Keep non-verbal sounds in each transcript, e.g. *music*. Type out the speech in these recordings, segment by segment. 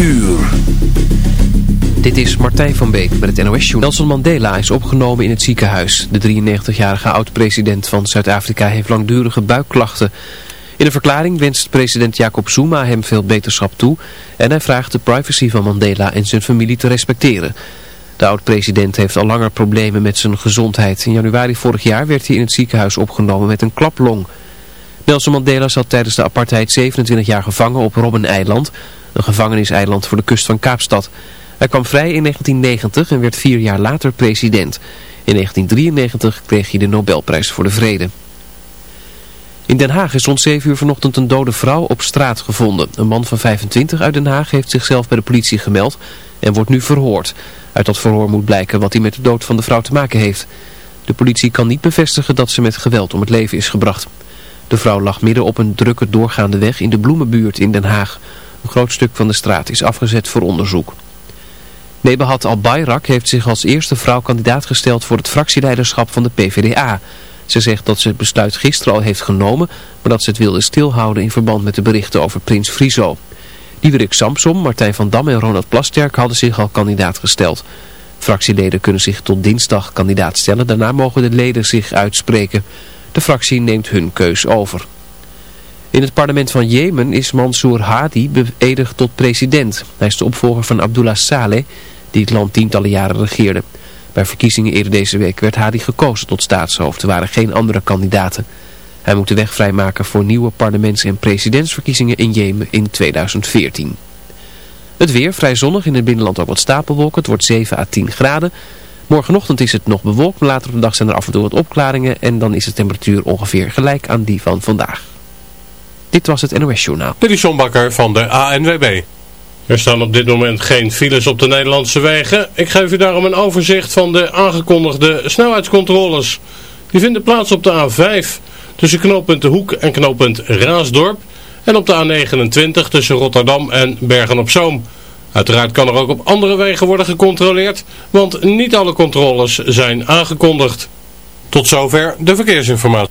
uur. Dit is Martijn van Beek met het NOS Journal. Nelson Mandela is opgenomen in het ziekenhuis. De 93-jarige oud-president van Zuid-Afrika heeft langdurige buikklachten. In een verklaring wenst president Jacob Zuma hem veel beterschap toe... en hij vraagt de privacy van Mandela en zijn familie te respecteren. De oud-president heeft al langer problemen met zijn gezondheid. In januari vorig jaar werd hij in het ziekenhuis opgenomen met een klaplong... Nelson Mandela zat tijdens de apartheid 27 jaar gevangen op Robben-eiland, een gevangeniseiland voor de kust van Kaapstad. Hij kwam vrij in 1990 en werd vier jaar later president. In 1993 kreeg hij de Nobelprijs voor de Vrede. In Den Haag is rond 7 uur vanochtend een dode vrouw op straat gevonden. Een man van 25 uit Den Haag heeft zichzelf bij de politie gemeld en wordt nu verhoord. Uit dat verhoor moet blijken wat hij met de dood van de vrouw te maken heeft. De politie kan niet bevestigen dat ze met geweld om het leven is gebracht. De vrouw lag midden op een drukke doorgaande weg in de Bloemenbuurt in Den Haag. Een groot stuk van de straat is afgezet voor onderzoek. Nebahat al-Bayrak heeft zich als eerste vrouw kandidaat gesteld voor het fractieleiderschap van de PvdA. Ze zegt dat ze het besluit gisteren al heeft genomen, maar dat ze het wilde stilhouden in verband met de berichten over Prins Friso. Diederik Samsom, Martijn van Dam en Ronald Plasterk hadden zich al kandidaat gesteld. Fractieleden kunnen zich tot dinsdag kandidaat stellen, daarna mogen de leden zich uitspreken. De fractie neemt hun keus over. In het parlement van Jemen is Mansour Hadi beëdigd tot president. Hij is de opvolger van Abdullah Saleh, die het land tientallen jaren regeerde. Bij verkiezingen eerder deze week werd Hadi gekozen tot staatshoofd. Er waren geen andere kandidaten. Hij moet de weg vrijmaken voor nieuwe parlements- en presidentsverkiezingen in Jemen in 2014. Het weer vrij zonnig, in het binnenland ook wat stapelwolken. Het wordt 7 à 10 graden. Morgenochtend is het nog bewolkt, maar later op de dag zijn er af en toe wat opklaringen en dan is de temperatuur ongeveer gelijk aan die van vandaag. Dit was het NOS Journaal. Dit is John Bakker van de ANWB. Er staan op dit moment geen files op de Nederlandse wegen. Ik geef u daarom een overzicht van de aangekondigde snelheidscontroles. Die vinden plaats op de A5 tussen knooppunt De Hoek en knooppunt Raasdorp. En op de A29 tussen Rotterdam en Bergen-op-Zoom. Uiteraard kan er ook op andere wegen worden gecontroleerd, want niet alle controles zijn aangekondigd. Tot zover de verkeersinformatie.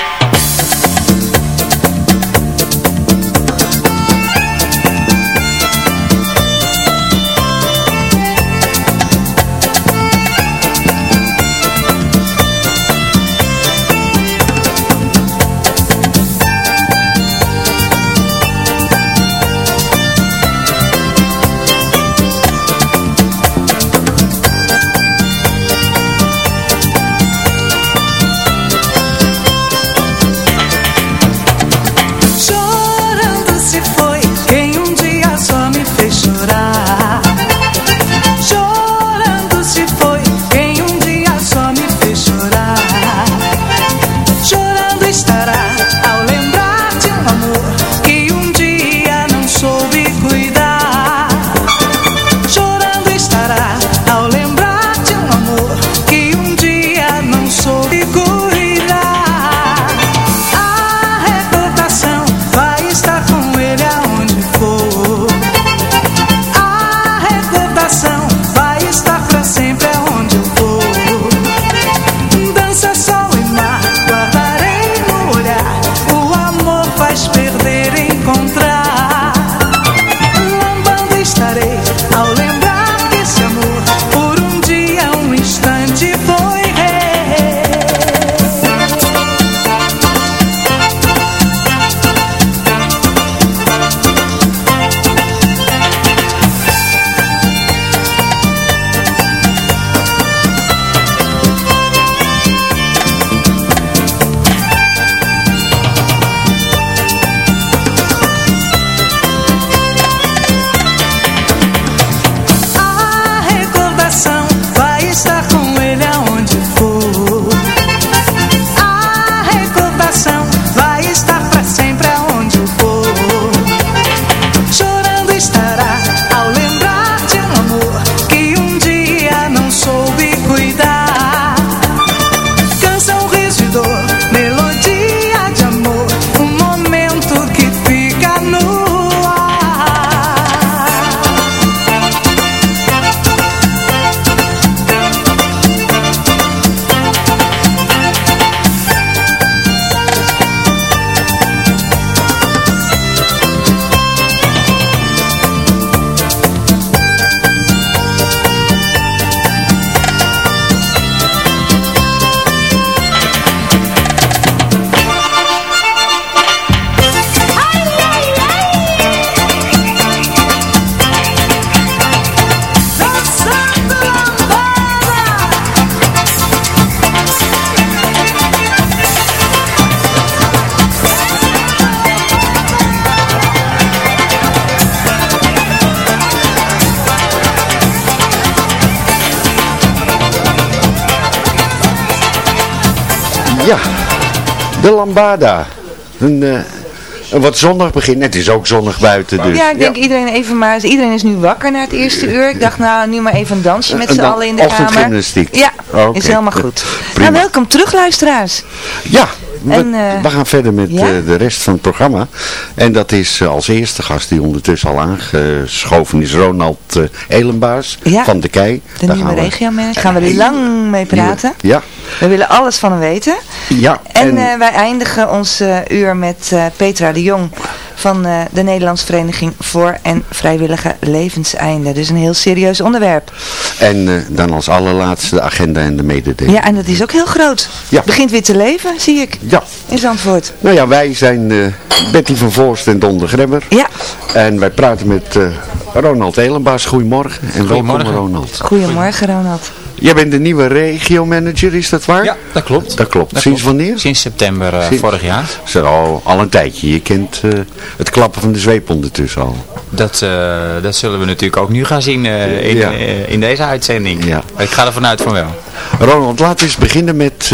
De Lambada. Een, eh, een wat zonnig begin. Het is ook zonnig buiten dus. Ja, ik denk iedereen even maar. Iedereen is nu wakker na het eerste uur. Ik dacht nou, nu maar even een dansje met z'n dan- allen in de kamer. Ja, is helemaal goed. Prima. Nou, welkom terug luisteraars. Ja, we, En, eh, we gaan verder met ja? eh, de rest van het programma. En dat is eh, als eerste gast die ondertussen al aangeschoven is Ronald eh, Elenbaas Ja, van de Kei. De Daar nieuwe regiomanager. Gaan we er lang mee praten. Ja, We willen alles van hem weten. Ja. En, eh, wij eindigen ons eh, uur met eh, Petra de Jong van eh, de Nederlandse Vereniging voor en Vrijwillige Levenseinde. Dus een heel serieus onderwerp. en eh, dan als allerlaatste de agenda en de mededeling. Ja, en dat is ook heel groot. Ja. Begint weer te leven, zie ik, Ja. in Zandvoort. Nou ja, wij zijn eh, Betty van Voorst en Don de Grebber. Ja, En wij praten met eh, Ronald Elenbaas. Goedemorgen. En welkom Goedemorgen. Ronald. goedemorgen Ronald. Jij bent de nieuwe regiomanager, is dat waar? Ja, dat klopt. Dat klopt. Dat Sinds klopt. wanneer? Sinds september eh, Sinds- vorig jaar. Zo, al een tijdje. Je kent eh, het klappen van de zweep ondertussen al. Dat, eh, dat zullen we natuurlijk ook nu gaan zien in, Ja. in deze uitzending. Ja. Ik ga ervan uit van wel. Ronald, laten we eens beginnen met...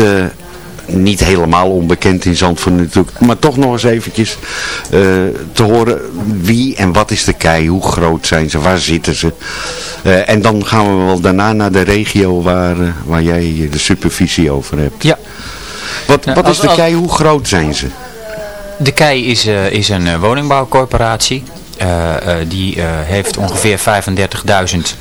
niet helemaal onbekend in Zandvoort natuurlijk, maar toch nog eens eventjes eh, te horen wie en wat is de kei, hoe groot zijn ze, waar zitten ze. Eh, en dan gaan we wel daarna naar de regio waar, eh, waar jij de supervisie over hebt. Ja. Wat, wat als- is de kei, hoe groot zijn ze? De KEI is, is een woningbouwcorporatie. Die heeft ongeveer 35.000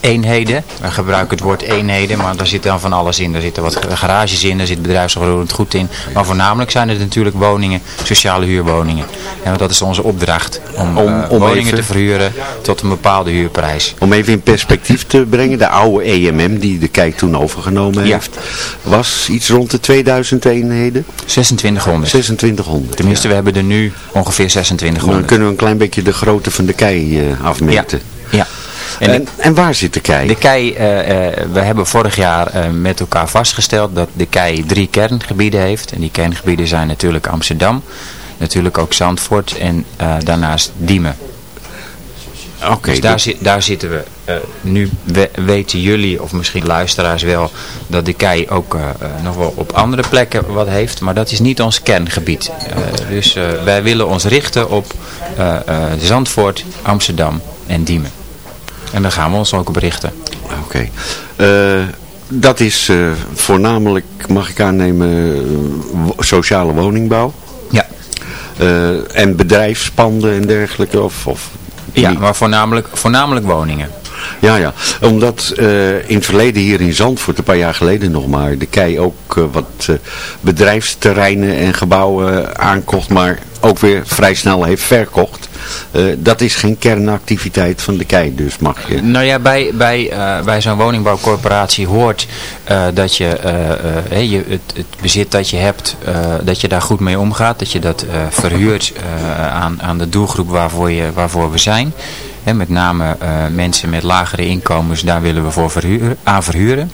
eenheden. We gebruiken het woord eenheden, maar daar zit dan van alles in. Er zitten wat garages in, er zit bedrijfsonroerend goed in. Maar voornamelijk zijn het natuurlijk woningen, sociale huurwoningen. En dat is onze opdracht. Om, Om- eh, om woningen even- te verhuren tot een bepaalde huurprijs. Om even in perspectief te brengen, de oude EMM die de kei toen overgenomen Ja. heeft, was iets rond de 2000 eenheden, 2600. 2600. Tenminste, we hebben er nu ongeveer Dan 2600. kunnen we een klein beetje de grootte van de kei eh, afmeten. Ja. En, En, en, waar zit de kei? de KEI, eh, eh, we hebben vorig jaar eh, met elkaar vastgesteld dat de KEI drie kerngebieden heeft. En die kerngebieden zijn natuurlijk Amsterdam, natuurlijk ook Zandvoort en daarnaast Diemen. Oké, dus daar, zi- daar zitten we. nu we- weten jullie, of misschien luisteraars wel, dat de KEI ook nog wel op andere plekken wat heeft. Maar dat is niet ons kerngebied. Dus wij willen ons richten op Zandvoort, Amsterdam en Diemen. En daar gaan we ons ook op richten. Oké. Eh, dat is eh, voornamelijk, mag ik aannemen, eh, sociale woningbouw. Ja. En bedrijfspanden en dergelijke. Of, of Ja, maar voornamelijk, voornamelijk woningen. Ja, ja. Omdat in het verleden hier in Zandvoort, een paar jaar geleden nog maar, de KEI ook wat bedrijfsterreinen en gebouwen aankocht, maar ook weer vrij snel heeft verkocht. Eh, dat is geen kernactiviteit van de KEI, dus mag je... Nou ja, bij, bij, eh, bij zo'n woningbouwcorporatie hoort eh, dat je, eh, eh, hè, je het, het bezit dat je hebt, eh, dat je daar goed mee omgaat. Dat je dat eh, verhuurt eh, aan, aan de doelgroep waarvoor, je, waarvoor we zijn. Hè, met name eh, mensen met lagere inkomens, daar willen we voor verhuren, aan verhuren.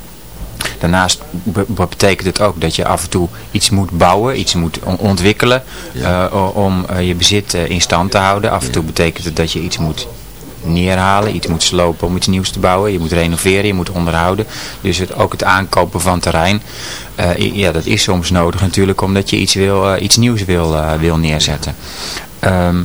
Daarnaast be- be- betekent het ook dat je af en toe iets moet bouwen, iets moet on- ontwikkelen eh, om eh, je bezit eh, in stand te houden. Af en toe betekent het dat je iets moet neerhalen, iets moet slopen om iets nieuws te bouwen. Je moet renoveren, je moet onderhouden. Dus het, ook het aankopen van terrein, ja, dat is soms nodig natuurlijk omdat je iets, wil, iets nieuws wil, wil neerzetten. Ehm,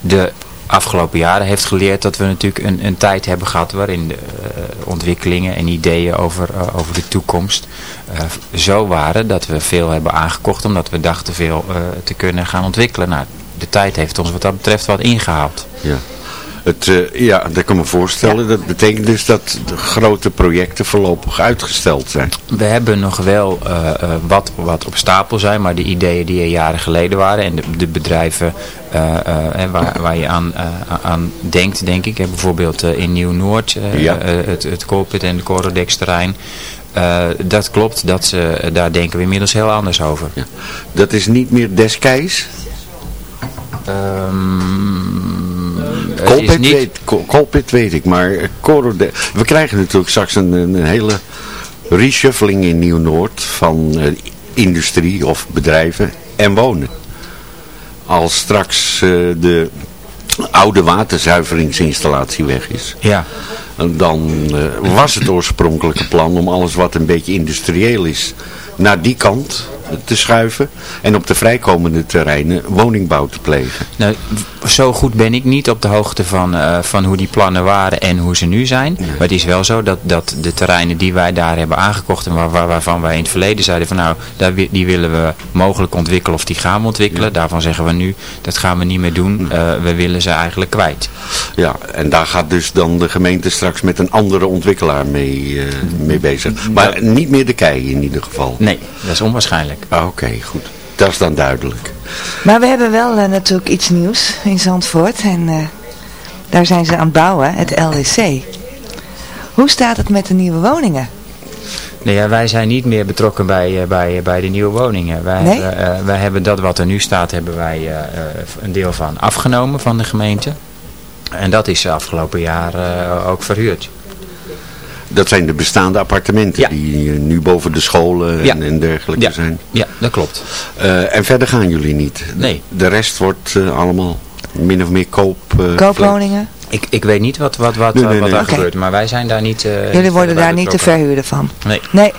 de afgelopen jaren heeft geleerd dat we natuurlijk een, een tijd hebben gehad waarin de eh, ontwikkelingen en ideeën over, eh, over de toekomst eh, zo waren dat we veel hebben aangekocht omdat we dachten veel te kunnen gaan ontwikkelen. Nou, de tijd heeft ons wat dat betreft wat ingehaald. Ja. Het, eh, ja, dat kan me voorstellen. Dat betekent dus dat de grote projecten voorlopig uitgesteld zijn. We hebben nog wel eh, eh, wat, wat op stapel zijn, maar de ideeën die er jaren geleden waren en de, de bedrijven waar, waar je aan, aan denkt, denk ik. bijvoorbeeld in Nieuw-Noord, Ja. het, het Colpit en de Corodex terrein. Dat klopt, dat, ze- daar denken we inmiddels heel anders over. Ja. Dat is niet meer des keis. Is Colpit, niet- weet, Colpit weet ik, maar eh, we krijgen natuurlijk straks een, een hele reshuffling in Nieuw-Noord van eh, industrie of bedrijven en wonen. Als straks eh, de oude waterzuiveringsinstallatie weg is, Ja, dan eh, was het oorspronkelijke plan om alles wat een beetje industrieel is naar die kant te schuiven en op de vrijkomende terreinen woningbouw te plegen. Nou, zo goed ben ik niet op de hoogte van, eh, van hoe die plannen waren en hoe ze nu zijn. Maar het is wel zo dat, dat de terreinen die wij daar hebben aangekocht en waar, waar- waarvan wij in het verleden zeiden van nou, daar, die willen we mogelijk ontwikkelen of die gaan we ontwikkelen. Daarvan zeggen we nu, dat gaan we niet meer doen. Eh, we willen ze eigenlijk kwijt. Ja, en daar gaat dus dan de gemeente straks met een andere ontwikkelaar mee, eh, mee bezig. Maar niet meer de kei in ieder geval. Nee, dat is onwaarschijnlijk. Ah, Oké, goed. Dat is dan duidelijk. Maar we hebben wel eh, natuurlijk iets nieuws in Zandvoort. En eh, daar zijn ze aan het bouwen, het LDC. Hoe staat het met de nieuwe woningen? Nee, ja, wij zijn niet meer betrokken bij, eh, bij, bij de nieuwe woningen. Wij, Nee? hebben, eh, wij hebben dat wat er nu staat, hebben wij eh, eh, een deel van afgenomen van de gemeente. En dat is afgelopen jaar eh, ook verhuurd. Dat zijn de bestaande appartementen Ja. die nu boven de scholen Ja. en, en dergelijke Ja. zijn. Ja, dat klopt. Eh, en verder gaan jullie niet? Nee. De rest wordt eh, allemaal min of meer koop... eh, Koopwoningen? Ik, ik weet niet wat, wat, wat, Nee, nee, wat nee. daar gebeurt, maar wij zijn daar niet... eh, Jullie worden daar niet de verhuurder van? Nee. Nee.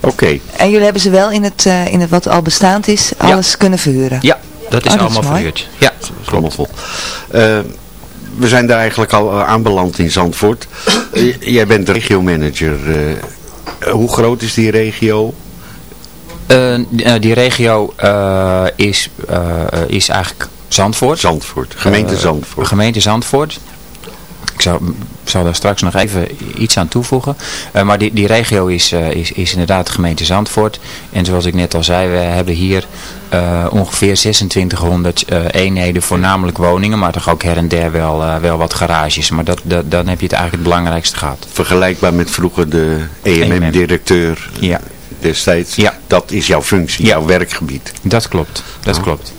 Oké. En jullie hebben ze wel in het, eh, in het wat al bestaand is, alles kunnen verhuren? Ja, dat is Oh, dat is allemaal mooi. verhuurd. Ja, Allemaal vol. We zijn daar eigenlijk al eh, aanbeland in Zandvoort. *clears throat* Eh, jij bent regiomanager. eh hoe groot is die regio? Eh, die- die regio eh, is, is eigenlijk Zandvoort. Zandvoort. Gemeente Zandvoort. Gemeente Zandvoort. Ik zou, zal daar straks nog even iets aan toevoegen. Eh, maar die, die regio is, eh, is, is inderdaad de gemeente Zandvoort. En zoals ik net al zei, we hebben hier eh, ongeveer 2600 eh, eenheden, voornamelijk woningen. Maar toch ook her en der wel, wel wat garages. Maar dat, dat, dan heb je het eigenlijk het belangrijkste gehad. Vergelijkbaar met vroeger de EMM-directeur Ja. destijds. Ja. Dat is jouw functie, Ja. jouw werkgebied. Dat klopt, dat klopt.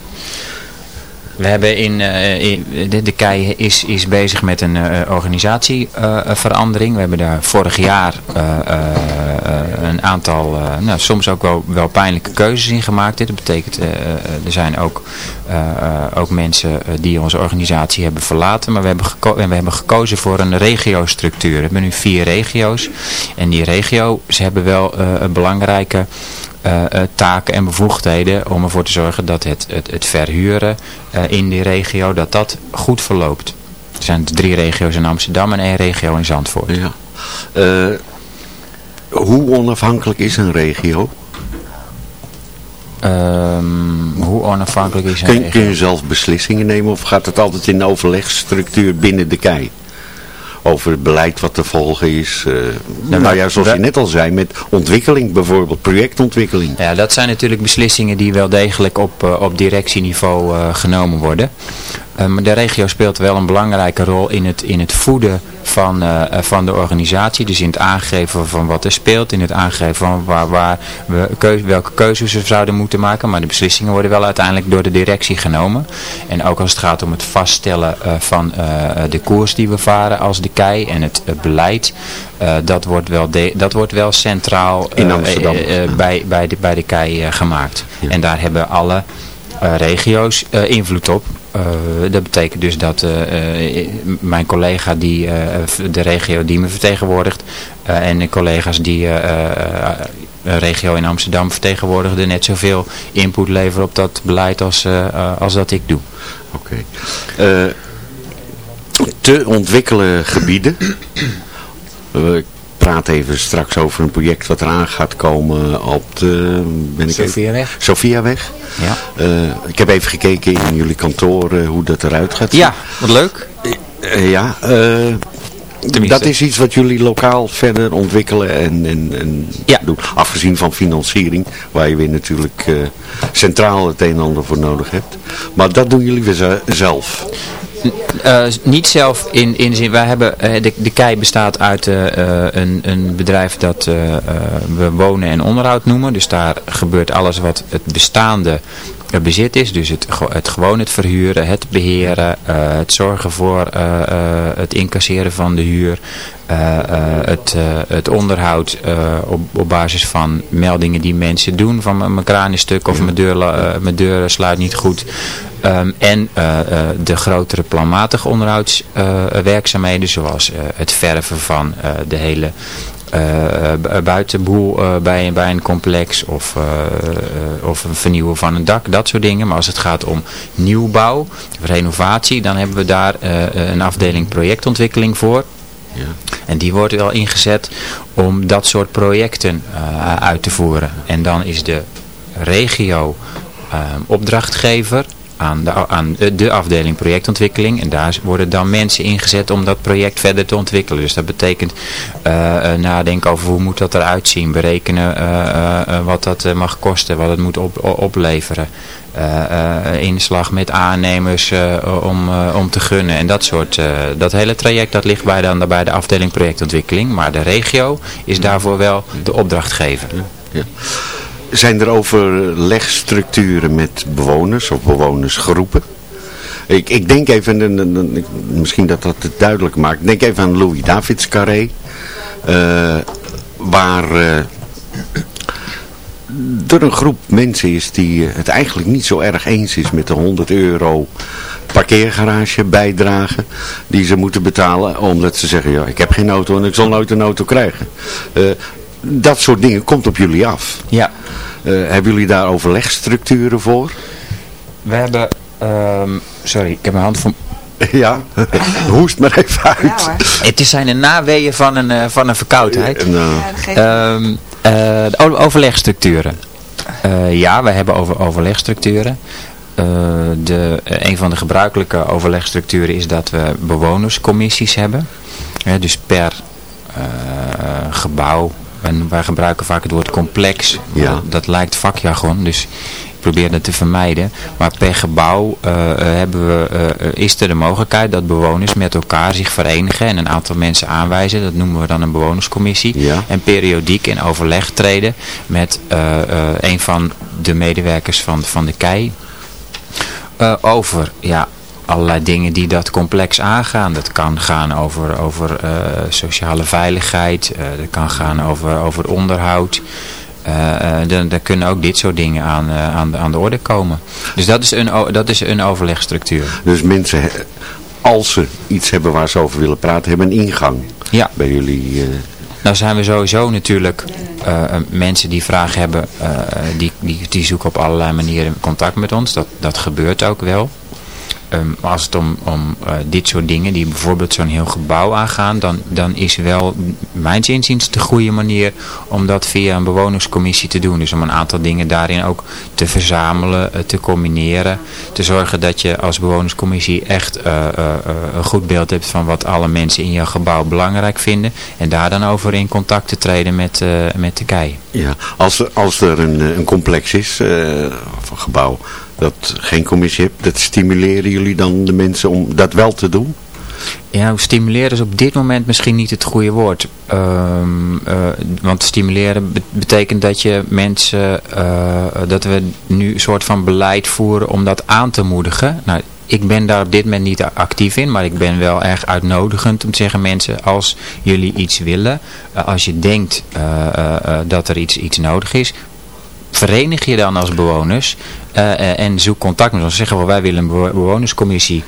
We hebben in, eh, de, de KEI is, is bezig met een eh, organisatieverandering. we hebben daar vorig jaar eh, een aantal, nou, soms ook wel, wel pijnlijke keuzes in gemaakt. Dat betekent, er zijn ook, ook mensen eh, die onze organisatie hebben verlaten. Maar we hebben, we hebben gekozen voor een regiostructuur. We hebben nu vier regio's. En die regio's hebben wel eh, belangrijke eh, eh, taken en bevoegdheden om ervoor te zorgen dat het, het, het verhuren eh, in die regio, dat dat goed verloopt. Er zijn drie regio's in Amsterdam en één regio in Zandvoort. Ja. Eh, hoe onafhankelijk is een regio? Ehm, hoe onafhankelijk is Kun, kun je zelf beslissingen nemen of gaat het altijd in overlegstructuur binnen de KEI? Over het beleid wat te volgen is. eh, nou ja, zoals je net al zei, met ontwikkeling bijvoorbeeld, projectontwikkeling. Ja, dat zijn natuurlijk beslissingen die wel degelijk op, eh, op directieniveau eh, genomen worden. Maar de regio speelt wel een belangrijke rol in het, in het voeden van, eh, eh, van de organisatie. Dus in het aangeven van wat er speelt. In het aangeven van waar, waar we keu- welke keuzes we zouden moeten maken. Maar de beslissingen worden wel uiteindelijk door de directie genomen. En ook als het gaat om het vaststellen eh, van de koers die we varen als de KEI en het, beleid. dat, wordt wel de, dat wordt wel centraal In Amsterdam. bij, bij, de, bij de KEI gemaakt. En daar hebben alle regio's eh, invloed op. Eh, dat betekent dus dat eh, eh, mijn collega die eh, de regio die me vertegenwoordigt eh, en de collega's die eh, eh, een regio in Amsterdam vertegenwoordigden net zoveel input leveren op dat beleid als, eh, eh, als dat ik doe. Oké. Eh, te ontwikkelen gebieden. Praten even straks over een project wat eraan gaat komen op de... Ben ik even- Sophiaweg. Sofiaweg. Ja. Eh, ik heb even gekeken in jullie kantoor eh, hoe dat eruit gaat ja, wat leuk. Eh, ja, dat is iets wat jullie lokaal verder ontwikkelen en, en, en Ja. doen. Afgezien van financiering, waar je weer natuurlijk centraal het een en ander voor nodig hebt. Maar dat doen jullie weer ze- zelf. Eh, niet zelf in, in zin, wij hebben, eh, de, de KEI bestaat uit eh, een, een bedrijf dat we wonen en onderhoud noemen. Dus daar gebeurt alles wat het bestaande bezit is. Dus het, het gewoon het verhuren, het beheren, eh, het zorgen voor eh, eh, het incasseren van de huur. het, het onderhoud op, op basis van meldingen die mensen doen. Van mijn kraan is stuk of mijn, deur, mijn deur sluit niet goed. Ehm, en de grotere planmatige onderhoudswerkzaamheden zoals het verven van de hele buitenboel eh, bij, bij een complex of, eh, eh, of een vernieuwen van een dak, dat soort dingen. Maar als het gaat om nieuwbouw, renovatie, dan hebben we daar eh, een afdeling projectontwikkeling voor. En die wordt wel ingezet om dat soort projecten eh, uit te voeren. En dan is de regio eh, opdrachtgever aan de, aan de afdeling projectontwikkeling. En daar worden dan mensen ingezet om dat project verder te ontwikkelen. Dus dat betekent eh, eh, nadenken over hoe moet dat eruit zien. Berekenen eh, eh, eh, wat dat eh, mag kosten, wat het moet opleveren. Eh, eh, inslag met aannemers eh, om, eh, om te gunnen en dat soort. eh, dat hele traject dat ligt bij, dan bij de afdeling projectontwikkeling. Maar de regio is daarvoor wel de opdrachtgever. Zijn er overlegstructuren met bewoners of bewonersgroepen? Ik, ik denk even, misschien dat dat het duidelijk maakt. Denk even aan Louis Davids Carré. eh, waar eh, er een groep mensen is die eh, het eigenlijk niet zo erg eens is met de 100 euro parkeergarage bijdrage die ze moeten betalen. Omdat ze zeggen, ja ik heb geen auto en ik zal nooit een auto krijgen. Dat soort dingen komt op jullie af. Ja. Eh, hebben jullie daar overlegstructuren voor? We hebben, ehm, sorry, ik heb mijn hand voor... *laughs* ja, hoest maar even uit. Het is zijn de naweeën van een, eh, van een verkoudheid. Eh, Ehm, eh, de o- overlegstructuren. Eh, ja, we hebben over overlegstructuren. Eh, de, een van de gebruikelijke overlegstructuren is dat we bewonerscommissies hebben. Hè, dus per eh, gebouw. En wij gebruiken vaak het woord complex. Ja. Dat, lijkt vakjargon, dus ik probeer dat te vermijden. Maar per gebouw eh, eh, hebben we, eh, is er de mogelijkheid dat bewoners met elkaar zich verenigen en een aantal mensen aanwijzen. Dat noemen we dan een bewonerscommissie. Ja. En periodiek in overleg treden met een van de medewerkers van, van de KEI. over ja, allerlei dingen die dat complex aangaan. Dat kan gaan over, over eh, sociale veiligheid. eh, dat kan gaan over, over onderhoud. Eh, dan, kunnen ook dit soort dingen aan, aan, de, aan de orde komen. Dus dat is een, dat is een overlegstructuur. Dus mensen, als ze iets hebben waar ze over willen praten, hebben een ingang Ja. bij jullie. Nou zijn we sowieso natuurlijk mensen die vragen hebben, die, die, die zoeken op allerlei manieren contact met ons. Dat, dat gebeurt ook wel. Ehm, als het om, om eh, dit soort dingen, die bijvoorbeeld zo'n heel gebouw aangaan, dan, dan is wel, mijns inziens, de goede manier om dat via een bewonerscommissie te doen. Dus om een aantal dingen daarin ook te verzamelen, eh, te combineren. Te zorgen dat je als bewonerscommissie echt eh, een goed beeld hebt van wat alle mensen in jouw gebouw belangrijk vinden. En daar dan over in contact te treden met, met de KEI. ja, als als er een, een complex is, of een gebouw, dat geen commissie hebt, dat stimuleren jullie dan de mensen om dat wel te doen? Ja, stimuleren is op dit moment misschien niet het goede woord. Ehm, eh, want stimuleren be- betekent dat je mensen, eh, dat we nu een soort van beleid voeren om dat aan te moedigen. Nou, ik ben daar op dit moment niet actief in, maar ik ben wel erg uitnodigend om te zeggen mensen, als jullie iets willen, eh, als je denkt dat er iets, iets nodig is, verenig je dan als bewoners eh, eh, en zoek contact met ons. Zeggen we, wij willen een bewo- bewonerscommissie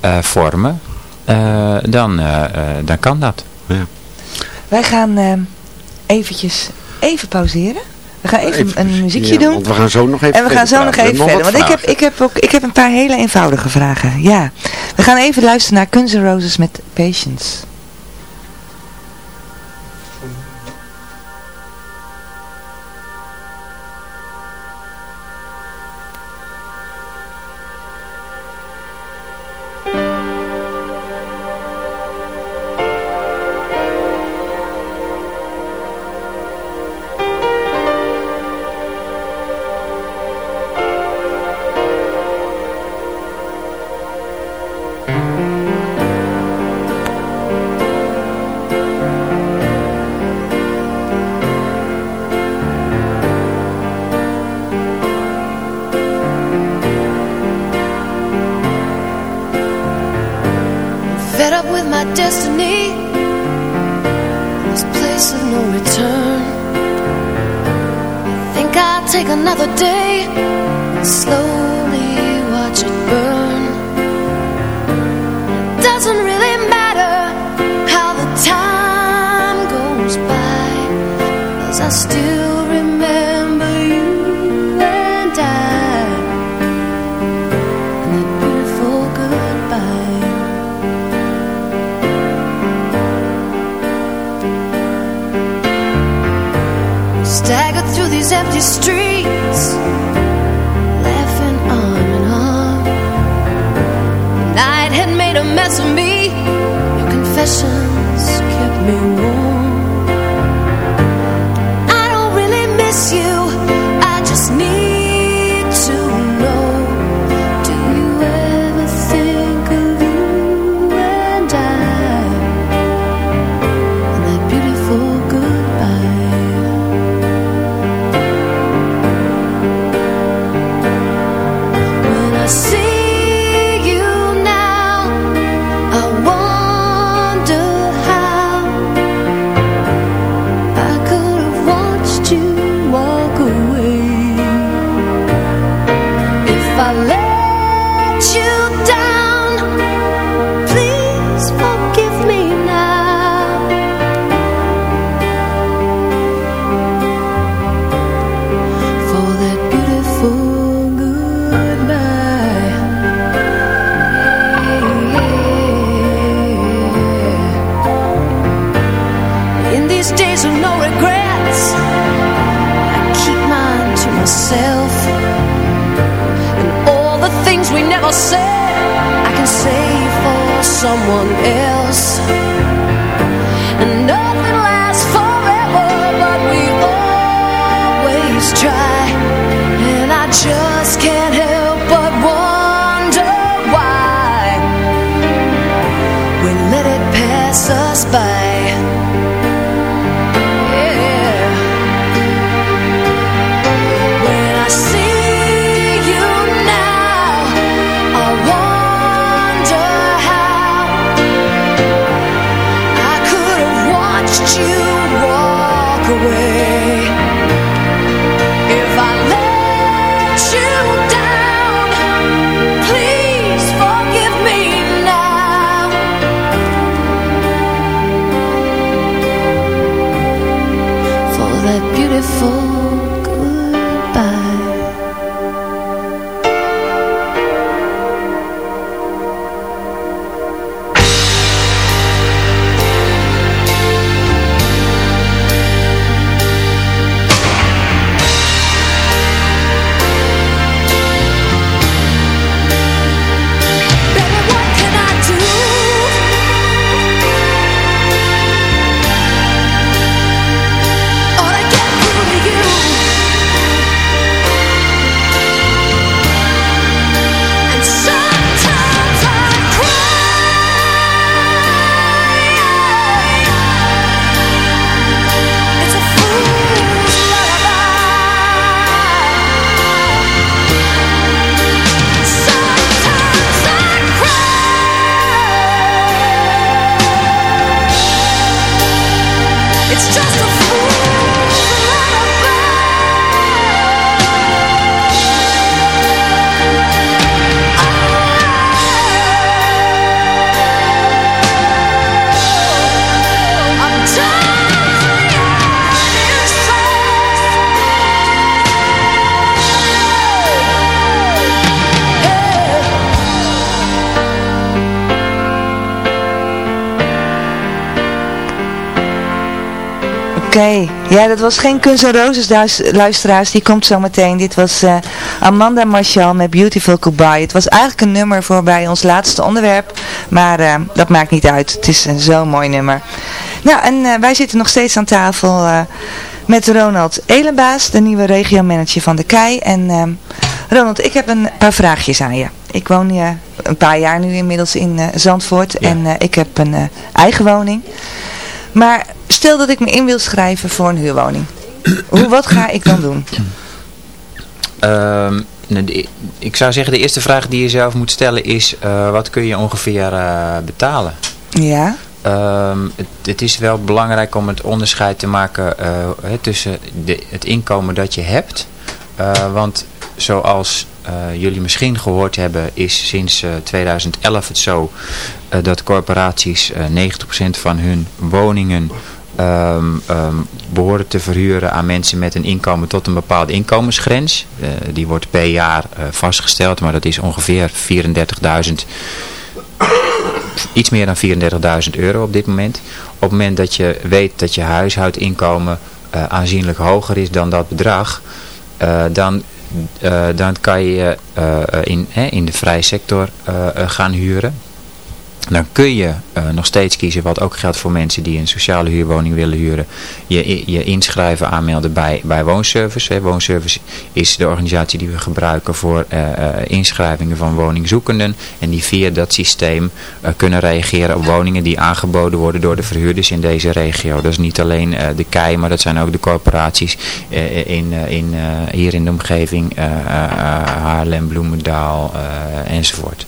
eh, vormen. Eh, dan, eh, eh, dan kan dat. Wij gaan eh, eventjes even pauzeren. We gaan even een muziekje Ja, doen. Want we gaan zo nog even En we gaan verder zo nog even verder. Want ik heb, ik, heb ook, ik heb een paar hele eenvoudige vragen. Ja. We gaan even luisteren naar Guns N' Roses met Patience. Ja dat was geen Kunst en duis- luisteraars, die komt zo meteen. Dit was eh, Amanda Marshall met Beautiful Goodbye. Het was eigenlijk een nummer voor bij ons laatste onderwerp, maar eh, dat maakt niet uit. Het is een zo'n mooi nummer. Nou, en eh, wij zitten nog steeds aan tafel met Ronald Elenbaas, de nieuwe regiomanager van de KEI. En Ronald, ik heb een paar vraagjes aan je. Ik woon hier een paar jaar nu inmiddels in Zandvoort en ik heb een eigen woning. Maar stel dat ik me in wil schrijven voor een huurwoning. Hoe, wat ga ik dan doen? Ehm, nou, de- ik zou zeggen, de eerste vraag die je zelf moet stellen is, eh, wat kun je ongeveer eh, betalen? Ja? Ehm, het, het is wel belangrijk om het onderscheid te maken eh, tussen de, het inkomen dat je hebt. Want zoals jullie misschien gehoord hebben, is sinds eh, 2011 het zo dat corporaties eh 90% van hun woningen ehm, behoren te verhuren aan mensen met een inkomen tot een bepaalde inkomensgrens. Eh, die wordt per jaar eh, vastgesteld, maar dat is ongeveer 34.000 iets meer dan 34.000 euro op dit moment. Op het moment dat je weet dat je huishoudinkomen uh, aanzienlijk hoger is dan dat bedrag, dan, dan kan je in, in de vrije sector gaan huren dan kun je uh, nog steeds kiezen, wat ook geldt voor mensen die een sociale huurwoning willen huren, je, je inschrijven, aanmelden bij, bij Woonservice. Woonservice is de organisatie die we gebruiken voor uh, uh, inschrijvingen van woningzoekenden. En die via dat systeem kunnen reageren op woningen die aangeboden worden door de verhuurders in deze regio. Dat is niet alleen de KEI, maar dat zijn ook de corporaties in, in, hier in de omgeving, Haarlem, Bloemendaal enzovoort.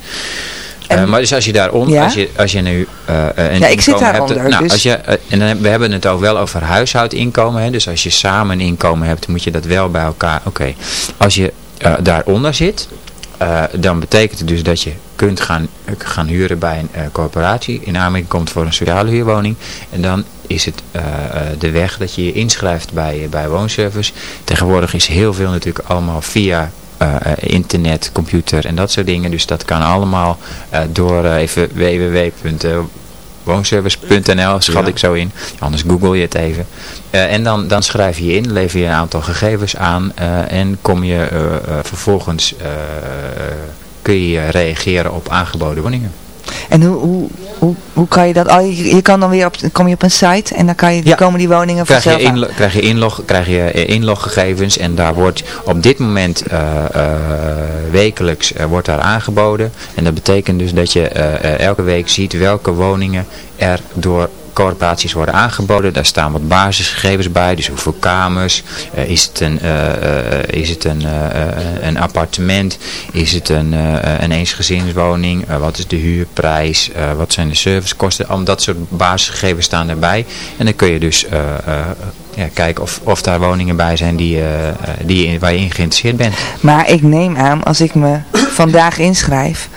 Uh, maar dus als je daaronder, ja? als, je, als je nu uh, een ja, ik zit daaronder. Hebt, nou, dus... als je, uh, en dan, we hebben het ook wel over huishoudinkomen. Hè, dus als je samen een inkomen hebt, moet je dat wel bij elkaar. Oké, okay. als je daaronder zit, dan betekent het dus dat je kunt gaan, gaan huren bij een corporatie. In aanmerking komt voor een sociale huurwoning. En dan is het de weg dat je je inschrijft bij, bij woonservice. Tegenwoordig is heel veel natuurlijk allemaal via uh, internet, computer en dat soort dingen. Dus dat kan allemaal uh, door uh, even www.woonservice.nl schat ja. ik zo in. Anders google je het even. en dan, dan schrijf je je in, lever je een aantal gegevens aan en kom je vervolgens kun je reageren op aangeboden woningen. En hoe, hoe, hoe, hoe kan je dat? Oh, je, je kan dan weer op, kom je op een site en dan kan je, ja. komen die woningen krijg vanzelf je, krijg je, inlog, krijg je inloggegevens en daar wordt op dit moment uh, uh, wekelijks uh, wordt daar aangeboden. En dat betekent dus dat je elke week ziet welke woningen er door corporaties worden aangeboden. Daar staan wat basisgegevens bij. Dus hoeveel kamers. Uh, is het een, uh, uh, is het een, een appartement? Is het een, een eensgezinswoning? wat is de huurprijs? wat zijn de servicekosten? Al dat soort basisgegevens staan erbij. En dan kun je dus ja, kijken of, of daar woningen bij zijn die, die, waar je in geïnteresseerd bent. Maar ik neem aan, als ik me *coughs* vandaag inschrijf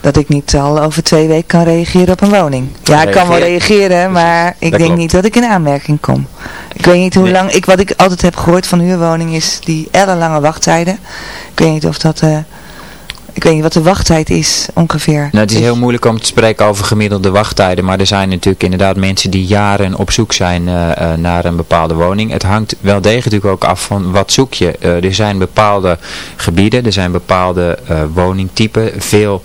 dat ik niet al over twee weken kan reageren op een woning. Ja, ik kan wel reageren, maar ik denk niet dat ik in aanmerking kom. Ik weet niet hoe nee. lang, ik, wat ik altijd heb gehoord van huurwoningen is die ellenlange wachttijden. Ik weet niet of dat... Uh, ik weet niet wat de wachttijd is ongeveer. Nou, het is heel moeilijk om te spreken over gemiddelde wachttijden. Maar er zijn natuurlijk inderdaad mensen die jaren op zoek zijn uh, uh, naar een bepaalde woning. Het hangt wel degelijk natuurlijk ook af van wat zoek je. Uh, er zijn bepaalde gebieden, er zijn bepaalde woningtypen. Veel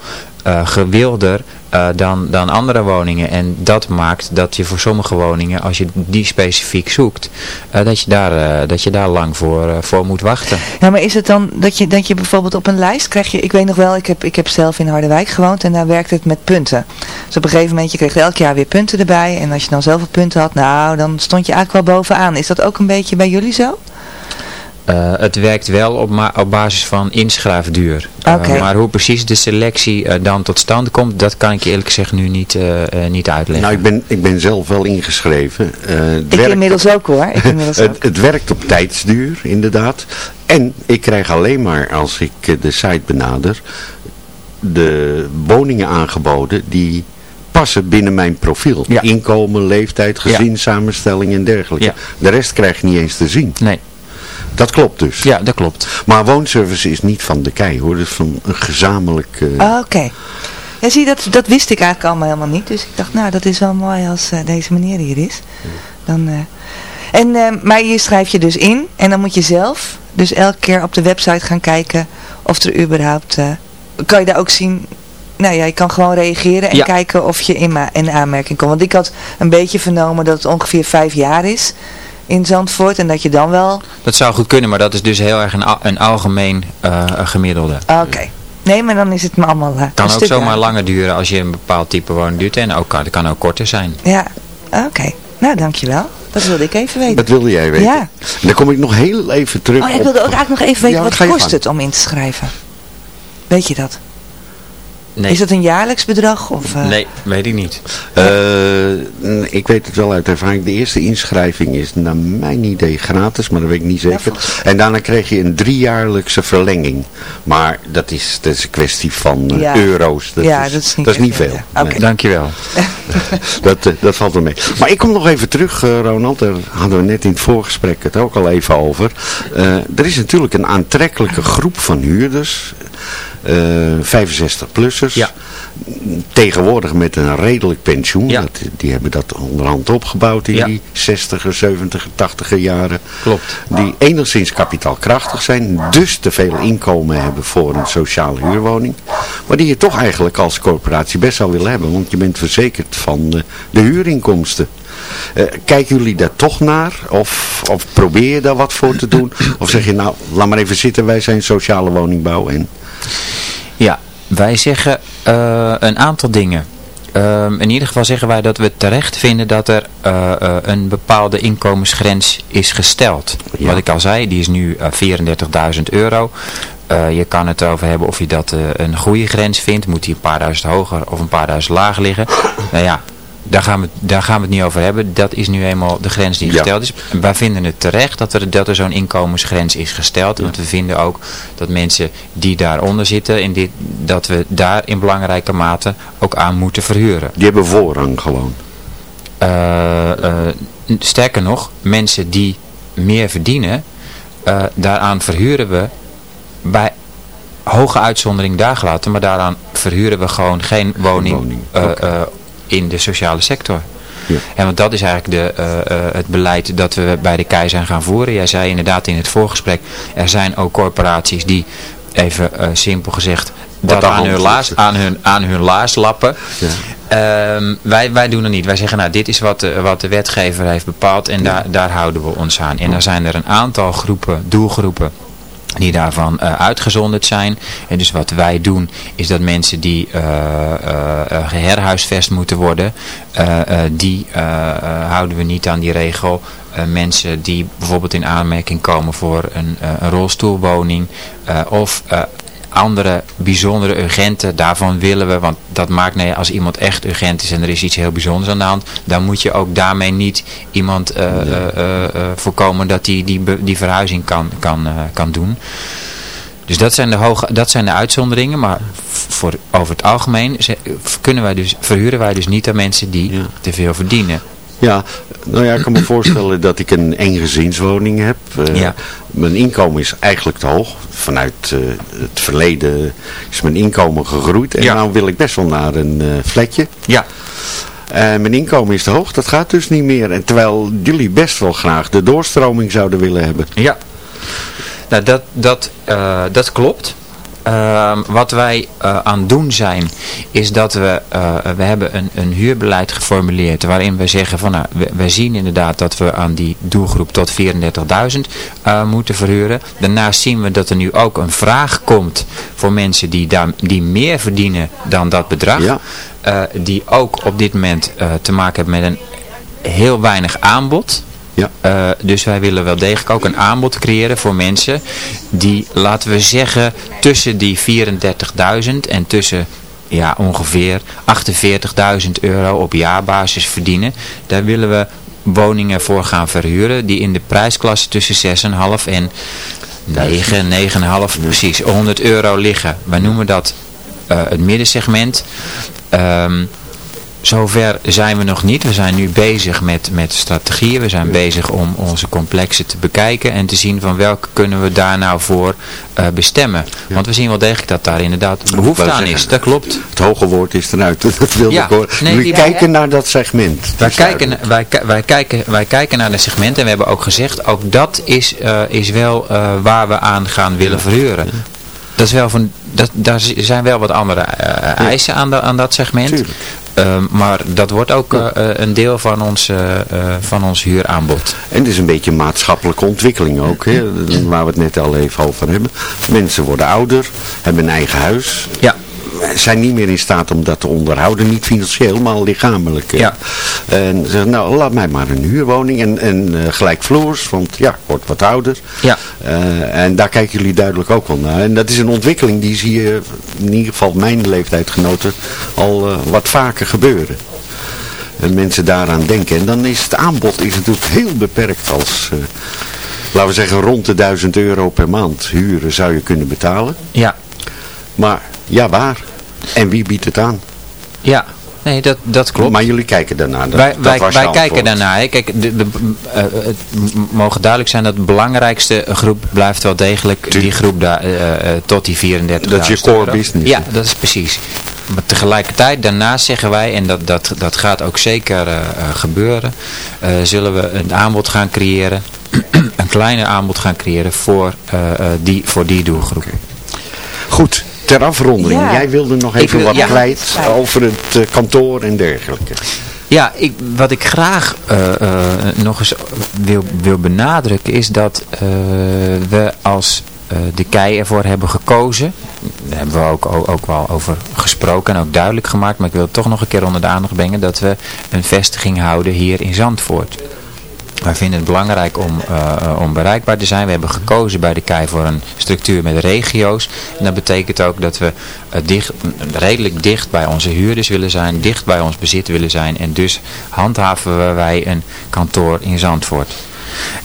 uh, gewilder uh, dan, dan andere woningen. En dat maakt dat je voor sommige woningen, als je die specifiek zoekt, uh, dat, je daar, dat je daar lang voor, voor moet wachten. Ja, maar is het dan dat je, dat je bijvoorbeeld op een lijst krijg je, ik weet nog wel, ik heb, ik heb zelf in Harderwijk gewoond en daar werkte het met punten. Dus op een gegeven moment, je kreeg elk jaar weer punten erbij. En als je dan zoveel punten had, nou, dan stond je eigenlijk wel bovenaan. Is dat ook een beetje bij jullie zo? Uh, het werkt wel op, op basis van inschrijfduur. Okay. Uh, maar hoe precies de selectie uh, dan tot stand komt, dat kan ik je eerlijk gezegd nu niet, niet uitleggen. Nou, ik ben, ik ben zelf wel ingeschreven. ik inmiddels ook hoor. Ik *laughs* inmiddels het, het werkt op tijdsduur, inderdaad. En ik krijg alleen maar, als ik de site benader, de woningen aangeboden die passen binnen mijn profiel. Ja. Inkomen, leeftijd, gezinssamenstelling en dergelijke. Ja. De rest krijg je niet eens te zien. Nee. Dat klopt dus. Ja, dat klopt. Maar woonservice is niet van de KEI hoor. Dat is van een gezamenlijk... Uh... Oh, Oké. Okay. Ja, zie, dat, dat wist ik eigenlijk allemaal helemaal niet. Dus ik dacht, nou, dat is wel mooi als uh, deze meneer hier is. Dan, uh... en, maar je schrijft je dus in. En dan moet je zelf dus elke keer op de website gaan kijken of er überhaupt... kan je daar ook zien... Nou ja, je kan gewoon reageren en ja. kijken of je in, in aanmerking komt. Want ik had een beetje vernomen dat het ongeveer vijf jaar is in Zandvoort en dat je dan wel... Dat zou goed kunnen, maar dat is dus heel erg een, een algemeen uh, gemiddelde. Oké. Okay. Nee, maar dan is het me allemaal uh, kan ook zomaar uit. langer duren als je een bepaald type woning duurt en ook kan, kan ook korter zijn. Ja, oké. Okay. Nou, dankjewel. Dat wilde ik even weten. Dat wilde jij weten. Ja. En dan kom ik nog heel even terug Oh, ik wilde ook eigenlijk nog even weten, ja, wat kost het om in te schrijven? Weet je dat? Nee. Is dat een jaarlijks bedrag? Of, eh? Nee, weet ik niet. Eh, ik weet het wel uit ervaring. De eerste inschrijving is naar mijn idee gratis, maar dat weet ik niet zeker. en daarna krijg je een driejaarlijkse verlenging. Maar dat is, dat is een kwestie van eh, Ja. euro's. Dat Ja, is, dat is niet dat is niet echt, veel. ja. Oké. Nee. Dankjewel. *laughs* dat, eh, dat valt wel mee. Maar ik kom nog even terug, eh, Ronald. Daar hadden we net in het voorgesprek het ook al even over. Eh, er is natuurlijk een aantrekkelijke groep van huurders. Eh 65-plussers. Ja. Tegenwoordig met een redelijk pensioen. Ja. Dat, die hebben dat onderhand opgebouwd in Ja. die 60er, 70er, 80er jaren. Klopt. Die enigszins kapitaalkrachtig zijn. Dus te veel inkomen hebben voor een sociale huurwoning. Maar die je toch eigenlijk als corporatie best zou willen hebben. Want je bent verzekerd van eh, de huurinkomsten. Eh, kijken jullie daar toch naar? Of, of probeer je daar wat voor te doen? Of zeg je nou, laat maar even zitten, wij zijn sociale woningbouw. En... Ja, wij zeggen eh, een aantal dingen. Ehm, in ieder geval zeggen wij dat we terecht vinden dat er eh, eh, een bepaalde inkomensgrens is gesteld. Ja. Wat ik al zei, die is nu eh, 34.000 euro. Je kan het over hebben of je dat een goede grens vindt. Moet die een paar duizend hoger of een paar duizend lager liggen? nou ja, daar gaan, we, daar gaan we het niet over hebben. Dat is nu eenmaal de grens die Ja. gesteld is. Wij vinden het terecht dat er, dat er zo'n inkomensgrens is gesteld. Want we vinden ook dat mensen die daaronder zitten, in dit, dat we daar in belangrijke mate ook aan moeten verhuren. Die hebben voorrang gewoon. Eh, eh, sterker nog, mensen die meer verdienen, eh, daaraan verhuren we bij hoge uitzondering daar gelaten, maar daaraan verhuren we gewoon geen woning, woning, in de sociale sector. Ja. En want dat is eigenlijk de, eh, eh, het beleid dat we bij de KEI zijn gaan voeren. Jij zei inderdaad in het voorgesprek, er zijn ook corporaties die, even eh, simpel gezegd, dat aan hun, laars, aan, hun, aan hun laars lappen. Ja. Ehm, wij, wij doen dat niet. Wij zeggen, nou, dit is wat de, wat de wetgever heeft bepaald en daar, daar houden we ons aan. En dan zijn er een aantal groepen, doelgroepen, die daarvan eh, uitgezonderd zijn. En dus wat wij doen, is dat mensen die eh, geherhuisvest moeten worden, die houden we niet aan die regel. Mensen die bijvoorbeeld in aanmerking komen voor een, een rolstoelwoning of andere bijzondere urgenten, daarvan willen we, want dat maakt nee, als iemand echt urgent is en er is iets heel bijzonders aan de hand, dan moet je ook daarmee niet iemand eh, eh, eh, voorkomen dat die, die, die verhuizing kan, kan, kan doen. Dus dat zijn de, hoge, dat zijn de uitzonderingen, maar voor, over het algemeen kunnen wij dus, verhuren wij dus niet aan mensen die Ja. te veel verdienen. Ja, nou ja, ik kan me *clears throat* voorstellen dat ik een eengezinswoning heb. Eh, Ja. Mijn inkomen is eigenlijk te hoog. Vanuit eh, het verleden is mijn inkomen gegroeid. En Ja. nou wil ik best wel naar een flatje. Ja, En mijn inkomen is te hoog, dat gaat dus niet meer. En terwijl jullie best wel graag de doorstroming zouden willen hebben. Ja, nou, dat, dat, dat klopt. Ehm, wat wij eh, aan het doen zijn, is dat we, eh, we hebben een, een huurbeleid geformuleerd waarin we zeggen van nou, we, we zien inderdaad dat we aan die doelgroep tot 34.000 eh, moeten verhuren. Daarnaast zien we dat er nu ook een vraag komt voor mensen die, daar, die meer verdienen dan dat bedrag. Ja. Die ook op dit moment te maken hebben met een heel weinig aanbod. Ja. Eh, dus wij willen wel degelijk ook een aanbod creëren voor mensen die, laten we zeggen, tussen die 34.000 en tussen ja, ongeveer 48.000 euro op jaarbasis verdienen. Daar willen we woningen voor gaan verhuren die in de prijsklasse tussen 6,5 en 9, 9,5 precies 100 euro liggen. Wij noemen dat eh, het middensegment. Ehm Zover zijn we nog niet. We zijn nu bezig met, met strategieën. We zijn bezig om onze complexen te bekijken en te zien van welke kunnen we daar nou voor eh, bestemmen. Want we zien wel degelijk dat daar inderdaad behoefte aan zeggen, is. Dat klopt. Het hoge woord is eruit, *laughs* dat wilde Ja, ik horen. nee, jullie die- kijken naar dat segment. Wij Dus kijken, wij, wij, kijken, wij kijken naar de segmenten en we hebben ook gezegd, ook dat is, eh, is wel eh, waar we aan gaan willen verhuren. Dat is wel van, dat, daar zijn wel wat andere eisen aan, de, aan dat segment. Tuurlijk. Ehm, maar dat wordt ook eh, eh, een deel van ons, eh, van ons huuraanbod. En het is een beetje maatschappelijke ontwikkeling ook, hè, waar we het net al even over hebben. Mensen worden ouder, hebben een eigen huis. Ja. Zijn niet meer in staat om dat te onderhouden. Niet financieel, maar lichamelijk. eh. Ja. En ze zeggen, nou laat mij maar een huurwoning en, en eh, gelijkvloers, want ja, ik word wat ouder. Ja. Eh, en daar kijken jullie duidelijk ook wel naar. En dat is een ontwikkeling die zie je, in ieder geval mijn leeftijdgenoten, al eh, wat vaker gebeuren. En mensen daaraan denken. En dan is het aanbod is natuurlijk heel beperkt als, eh, laten we zeggen, rond de 1000 euro per maand huren zou je kunnen betalen. Ja, Maar ja, waar? En wie biedt het aan? ja. Nee, dat, dat klopt. Maar jullie kijken daarnaar. Dat, wij dat wij, wij kijken daarnaar. hè. Kijk, de, de, eh, het mogen duidelijk zijn dat de belangrijkste groep blijft wel degelijk die groep daar, eh, eh, tot die 34 Dat is je core business. Ja, dat is precies. Maar tegelijkertijd, daarnaast zeggen wij, en dat, dat, dat gaat ook zeker gebeuren, zullen we een aanbod gaan creëren, *clears throat* een kleiner aanbod gaan creëren voor, die, voor die doelgroep. Goed, ter afronding. Ja. Jij wilde nog even wil- wat ja. kwijt over het eh, kantoor en dergelijke. Ja, ik, wat ik graag eh, eh, nog eens wil, wil benadrukken is dat we als de KEI ervoor hebben gekozen, daar hebben we ook, ook, ook wel over gesproken en ook duidelijk gemaakt, maar ik wil het toch nog een keer onder de aandacht brengen dat we een vestiging houden hier in Zandvoort. Wij vinden het belangrijk om, eh, om bereikbaar te zijn. We hebben gekozen bij de KEI voor een structuur met regio's. En dat betekent ook dat we eh, dicht, redelijk dicht bij onze huurders willen zijn, dicht bij ons bezit willen zijn. En dus handhaven wij een kantoor in Zandvoort.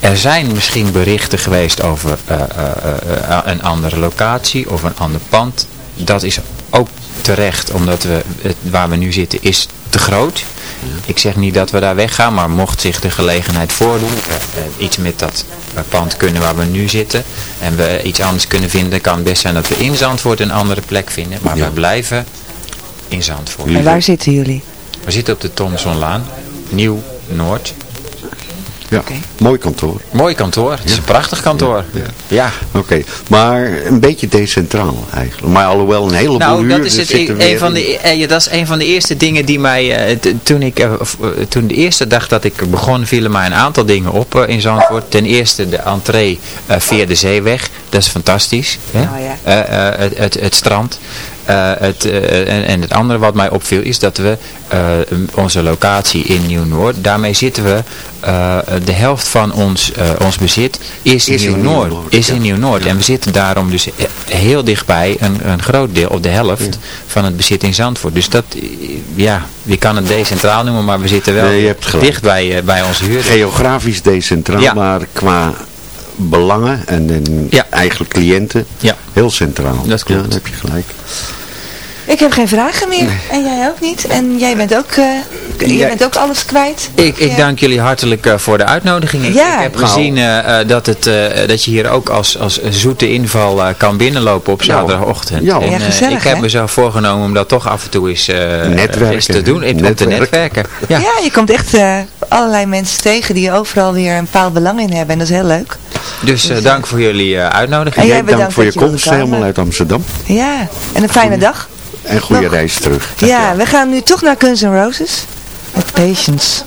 Er zijn misschien berichten geweest over eh, eh, eh, eh, een andere locatie of een ander pand. Dat is ook terecht, omdat we, waar we nu zitten is te groot. Ik zeg niet dat we daar weggaan, maar mocht zich de gelegenheid voordoen, eh, eh, iets met dat eh, pand kunnen waar we nu zitten, en we iets anders kunnen vinden, kan het best zijn dat we in Zandvoort een andere plek vinden, maar we blijven in Zandvoort. En waar zitten jullie? We zitten op de Thomsonlaan, Nieuw-Noord. Ja, mooi kantoor. Mooi kantoor, het is een prachtig kantoor. Ja. Oké, maar een beetje decentraal eigenlijk. Maar alhoewel een heleboel Nou, dat is, het, zitten een, weer van de, eh, ja, dat is een van de eerste dingen die mij, eh, toen ik, eh, of, toen de eerste dag dat ik begon, vielen mij een aantal dingen op in Zandvoort. Ten eerste de entree eh, via de zeeweg, dat is fantastisch. Hè? Oh ja. Eh, eh, het, het, het strand. Eh, het, eh, en, en het andere wat mij opviel is dat we eh, onze locatie in Nieuw-Noord, daarmee zitten we, de helft van ons, ons bezit is, Is in Nieuw-Noord. Is in Nieuw-Noord. En we zitten daarom dus he- heel dichtbij een, een groot deel, of de helft, van het bezit in Zandvoort. Dus dat, ja, je kan het decentraal noemen, maar we zitten wel Nee, dicht bij, bij onze huurders. geografisch decentraal, Ja. maar qua belangen en, en Ja. eigenlijk cliënten Ja. heel centraal. Dat klopt. Ja, daar heb je gelijk. Ik heb geen vragen meer. En jij ook niet. En jij bent ook, eh, jij Ja. bent ook alles kwijt. Ik, ik Ja. dank jullie hartelijk eh, voor de uitnodiging. Ik, Ja. ik heb Nou. gezien eh, dat, het, eh, dat je hier ook als, als zoete inval eh, kan binnenlopen op zaterdagochtend. Ja. en, Ja, gezellig, ik heb hè? mezelf voorgenomen om dat toch af en toe eens, eh, Netwerken, eens te doen. Ik om te netwerken. netwerken. Ja. Ja. je komt echt allerlei mensen tegen die overal weer een bepaald belang in hebben. En dat is heel leuk. Dus eh, dank voor jullie eh, uitnodiging. En jij Jij bedankt dank voor je komst helemaal uit Amsterdam. Ja, en een fijne dag. En goede Nog. reis terug. Ja, we gaan nu toch naar Guns N' Roses. Met Patience. *laughs*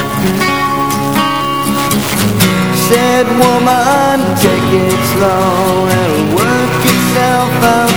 Said woman, take it slow, it'll work itself out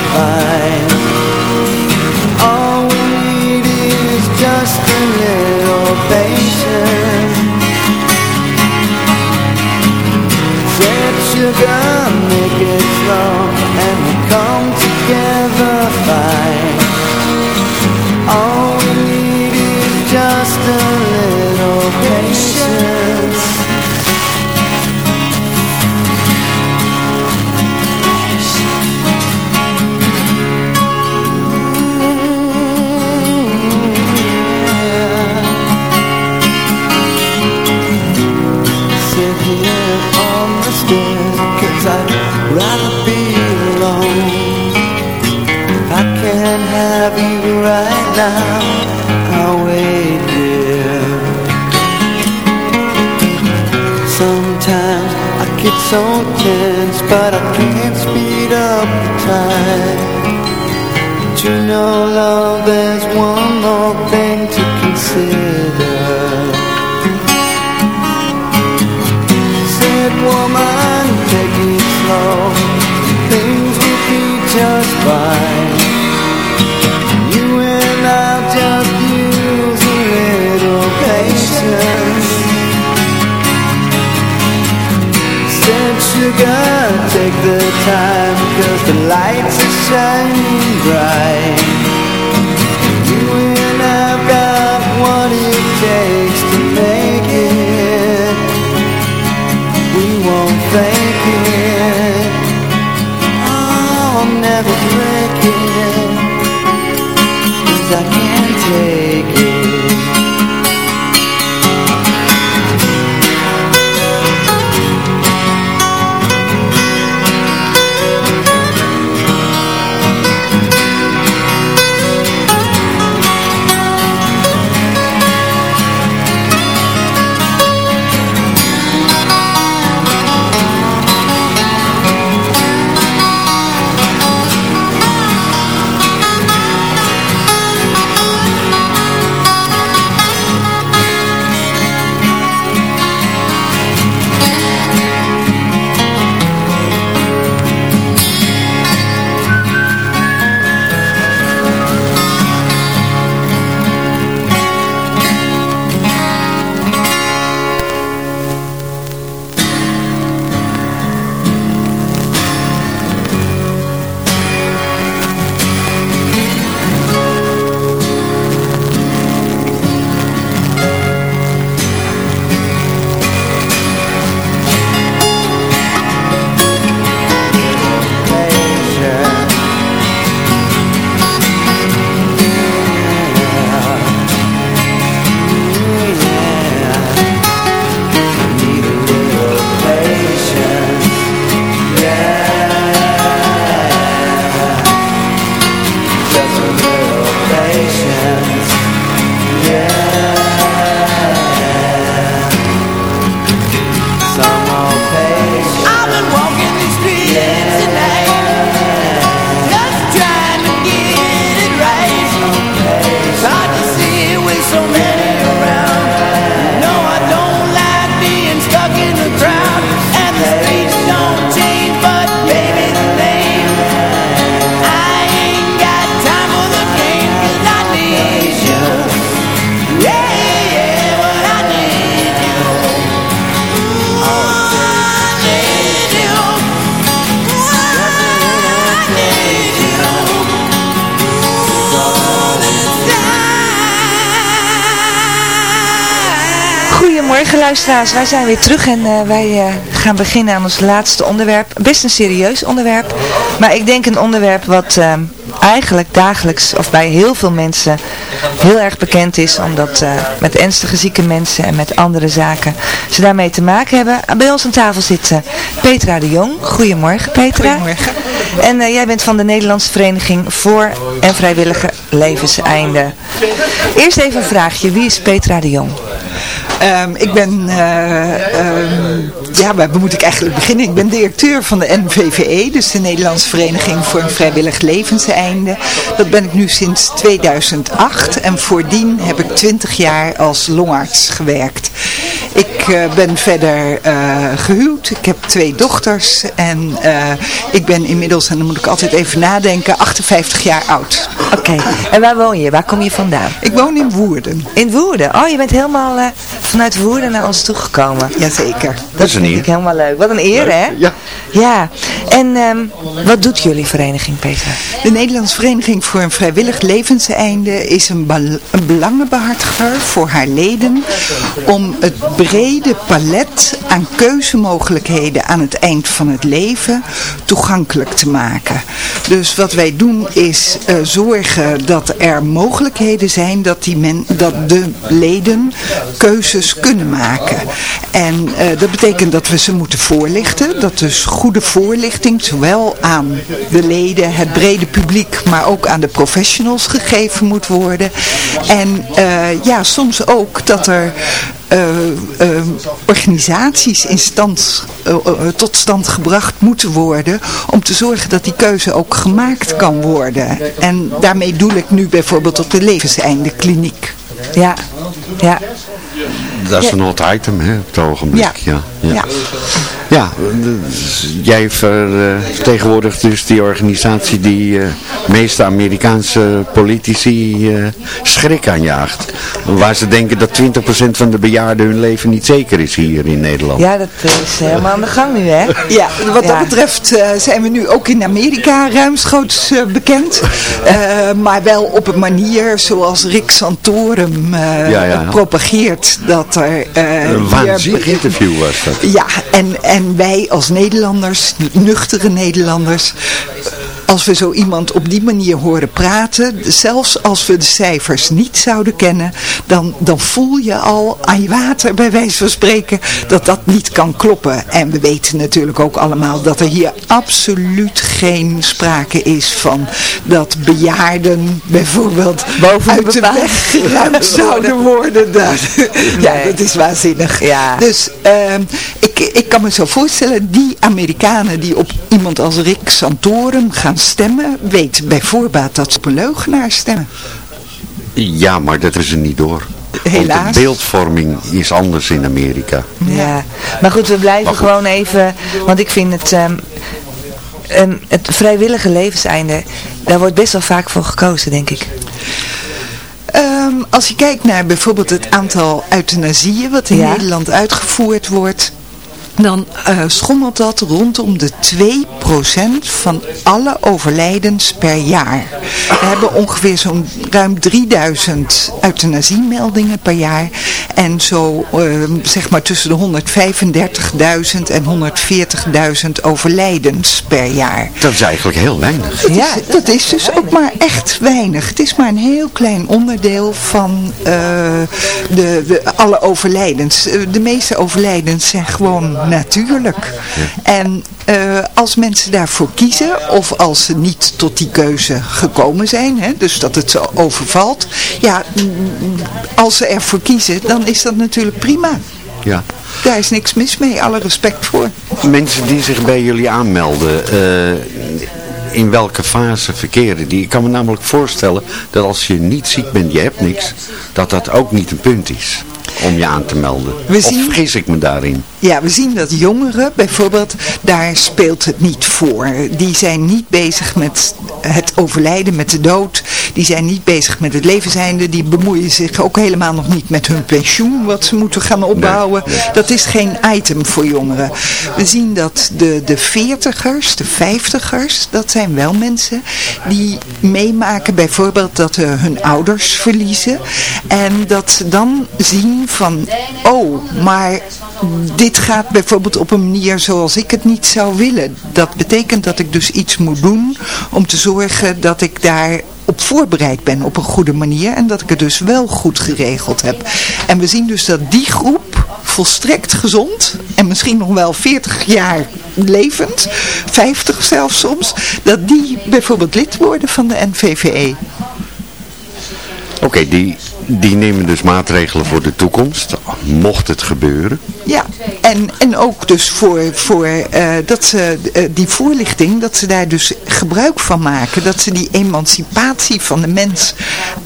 the time Cause the lights are shining bright. You and I've got what it takes to make it. We won't it. Oh, I'll never luisteraars, wij zijn weer terug en eh, wij eh, gaan beginnen aan ons laatste onderwerp. Best een serieus onderwerp, maar ik denk een onderwerp wat eh, eigenlijk dagelijks of bij heel veel mensen heel erg bekend is. Omdat met ernstige zieke mensen en met andere zaken ze daarmee te maken hebben. Bij ons aan tafel zit Petra de Jong. Goedemorgen Petra. Goedemorgen. En jij bent van de Nederlandse Vereniging voor en Vrijwillige Levenseinde. Eerst even een vraagje, wie is Petra de Jong? Ehm, ik ben, eh, ehm, ja, waar moet ik eigenlijk beginnen? Ik ben directeur van de NVVE, dus de Nederlandse Vereniging voor een Vrijwillig Levenseinde. Dat ben ik nu sinds 2008 en voordien heb ik 20 jaar als longarts gewerkt. Ik uh, ben verder uh, gehuwd, ik heb twee dochters en uh, ik ben inmiddels, en dan moet ik altijd even nadenken, 58 jaar oud. Oké, en waar woon je? Waar kom je vandaan? Ik woon in Woerden. In Woerden? Oh, je bent helemaal vanuit Woerden naar ons toegekomen. Jazeker. Dat, is een eer. helemaal leuk. Wat een eer, hè? Ja. Ja. En um, wat doet jullie vereniging, Petra? De Nederlandse Vereniging voor een Vrijwillig Levenseinde is een, een belangenbehartiger voor haar leden om het brede palet aan keuzemogelijkheden aan het eind van het leven toegankelijk te maken. Dus wat wij doen is uh, zorgen dat er mogelijkheden zijn dat, die men, dat de leden keuzes kunnen maken. En uh, dat betekent dat we ze moeten voorlichten. Dat dus goede voorlichting, zowel aan de leden, het brede publiek, maar ook aan de professionals gegeven moet worden. En uh, ja, soms ook dat er uh, organisaties in stand, tot stand gebracht moeten worden om te zorgen dat die keuze ook gemaakt kan worden. En daarmee doel ik nu bijvoorbeeld op de levenseinde kliniek. Ja, ja. Dat is een hot item, hè, op het ogenblik. Ja. Ja, ja. jij vertegenwoordigt dus die organisatie die uh, meeste Amerikaanse politici uh, schrik aanjaagt. Waar ze denken dat 20% van de bejaarden hun leven niet zeker is hier in Nederland. Ja, dat is helemaal aan de gang nu, hè? Ja, wat ja. dat betreft uh, zijn we nu ook in Amerika ruimschoots bekend. *laughs* maar wel op een manier zoals Rick Santorum ja, ja. propageert dat er... een waanzinnig interview was dat. Ja, en, en wij als Nederlanders, nuchtere Nederlanders, als we zo iemand op die manier horen praten, zelfs als we de cijfers niet zouden kennen, dan, dan voel je al aan je water, bij wijze van spreken, dat dat niet kan kloppen. En we weten natuurlijk ook allemaal dat er hier absoluut geen sprake is van dat bejaarden bijvoorbeeld Boven uit de weg geruimd zouden worden. *laughs* Dat, ja, dat is waanzinnig. Ja. Dus ehm, ik, ik kan me zo voorstellen, die Amerikanen die op iemand als Rick Santorum gaan stemmen, weten bij voorbaat dat ze op een leugenaar stemmen. Ja, maar dat is er niet door. Helaas. Want de beeldvorming is anders in Amerika. Ja. Maar goed, we blijven goed. gewoon even, want ik vind het, ehm, ehm, het vrijwillige levenseinde, daar wordt best wel vaak voor gekozen, denk ik. Ehm, als je kijkt naar bijvoorbeeld het aantal euthanasieën wat in Ja. Nederland uitgevoerd wordt, dan eh, schommelt dat rondom de 2% van alle overlijdens per jaar. We hebben ongeveer zo'n ruim 3000 euthanasiemeldingen per jaar. En zo ehm, zeg maar tussen de 135.000 en 140.000 overlijdens per jaar. Dat is eigenlijk heel weinig. Dat, is, dat is dus ook maar echt weinig. Het is maar een heel klein onderdeel van eh, de, de, alle overlijdens. Eh, De meeste overlijdens zijn gewoon natuurlijk. En eh, als mensen daarvoor kiezen, of als ze niet tot die keuze gekomen zijn, hè, dus dat het zo overvalt, ja, mm, als ze ervoor kiezen, dan is dat natuurlijk prima. Ja. Daar is niks mis mee, alle respect voor. Mensen die zich bij jullie aanmelden, eh, in welke fase verkeren die? Ik kan me namelijk voorstellen dat als je niet ziek bent, je hebt niks, dat dat ook niet een punt is om je aan te melden. We of vergis ik me daarin? Ja, we zien dat jongeren bijvoorbeeld, daar speelt het niet voor. Die zijn niet bezig met het overlijden, met de dood. Die zijn niet bezig met het levenseinde. Die bemoeien zich ook helemaal nog niet met hun pensioen, wat ze moeten gaan opbouwen. Dat is geen item voor jongeren. We zien dat de, de veertigers, de vijftigers, dat zijn wel mensen die meemaken bijvoorbeeld dat ze hun ouders verliezen. En dat ze dan zien van, oh, maar dit gaat bijvoorbeeld op een manier zoals ik het niet zou willen. Dat betekent dat ik dus iets moet doen om te zorgen dat ik daar op voorbereid ben op een goede manier en dat ik het dus wel goed geregeld heb. En we zien dus dat die groep volstrekt gezond en misschien nog wel 40 jaar levend, 50 zelfs soms, dat die bijvoorbeeld lid worden van de NVVE. Oké, die, die nemen dus maatregelen voor de toekomst. mocht het gebeuren. Ja, en, en ook dus voor, voor eh, dat ze eh, die voorlichting, dat ze daar dus gebruik van maken. Dat ze die emancipatie van de mens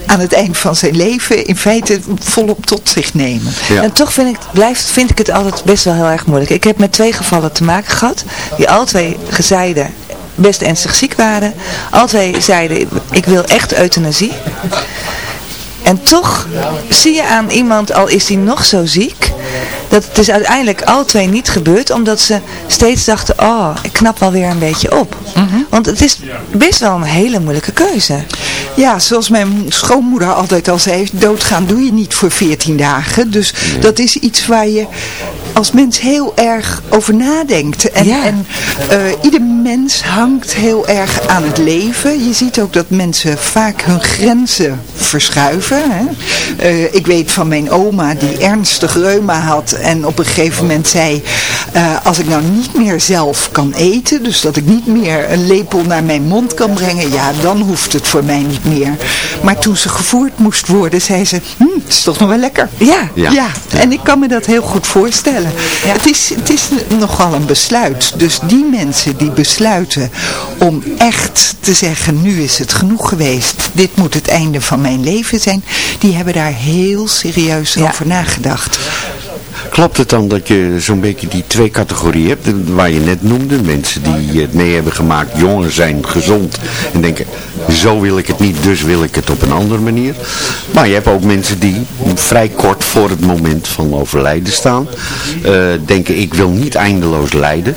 aan het eind van zijn leven in feite volop tot zich nemen. En toch vind ik, blijft, vind ik het altijd best wel heel erg moeilijk. Ik heb met twee gevallen te maken gehad, die al twee gezeiden best ernstig ziek waren. Al twee zeiden, ik wil echt euthanasie. En toch zie je aan iemand, al is hij nog zo ziek, dat het is uiteindelijk alle twee niet gebeurd, omdat ze steeds dachten, oh, ik knap wel weer een beetje op. Want het is best wel een hele moeilijke keuze. Ja, zoals mijn schoonmoeder altijd al zei, doodgaan doe je niet voor 14 dagen. Dus dat is iets waar je als mens heel erg over nadenkt. En, en eh, ieder mens hangt heel erg aan het leven. Je ziet ook dat mensen vaak hun grenzen verschuiven. Hè? Eh, ik weet van mijn oma die ernstig reuma had en op een gegeven moment zei, eh, als ik nou niet meer zelf kan eten, dus dat ik niet meer een lepel naar mijn mond kan brengen, ja, dan hoeft het voor mij niet meer. Maar toen ze gevoerd moest worden, zei ze, hm, het is toch nog wel lekker. Ja. Ja. en ik kan me dat heel goed voorstellen. Het, is, het is nogal een besluit. Dus die mensen die besluiten om echt te zeggen, nu is het genoeg geweest, dit moet het einde van mijn leven zijn, die hebben daar heel serieus over nagedacht. Klopt het dan dat je zo'n beetje die twee categorieën hebt, waar je net noemde, mensen die het mee hebben gemaakt, jongen zijn, gezond en denken, zo wil ik het niet, dus wil ik het op een andere manier. Maar je hebt ook mensen die vrij kort voor het moment van overlijden staan, eh, denken ik wil niet eindeloos lijden.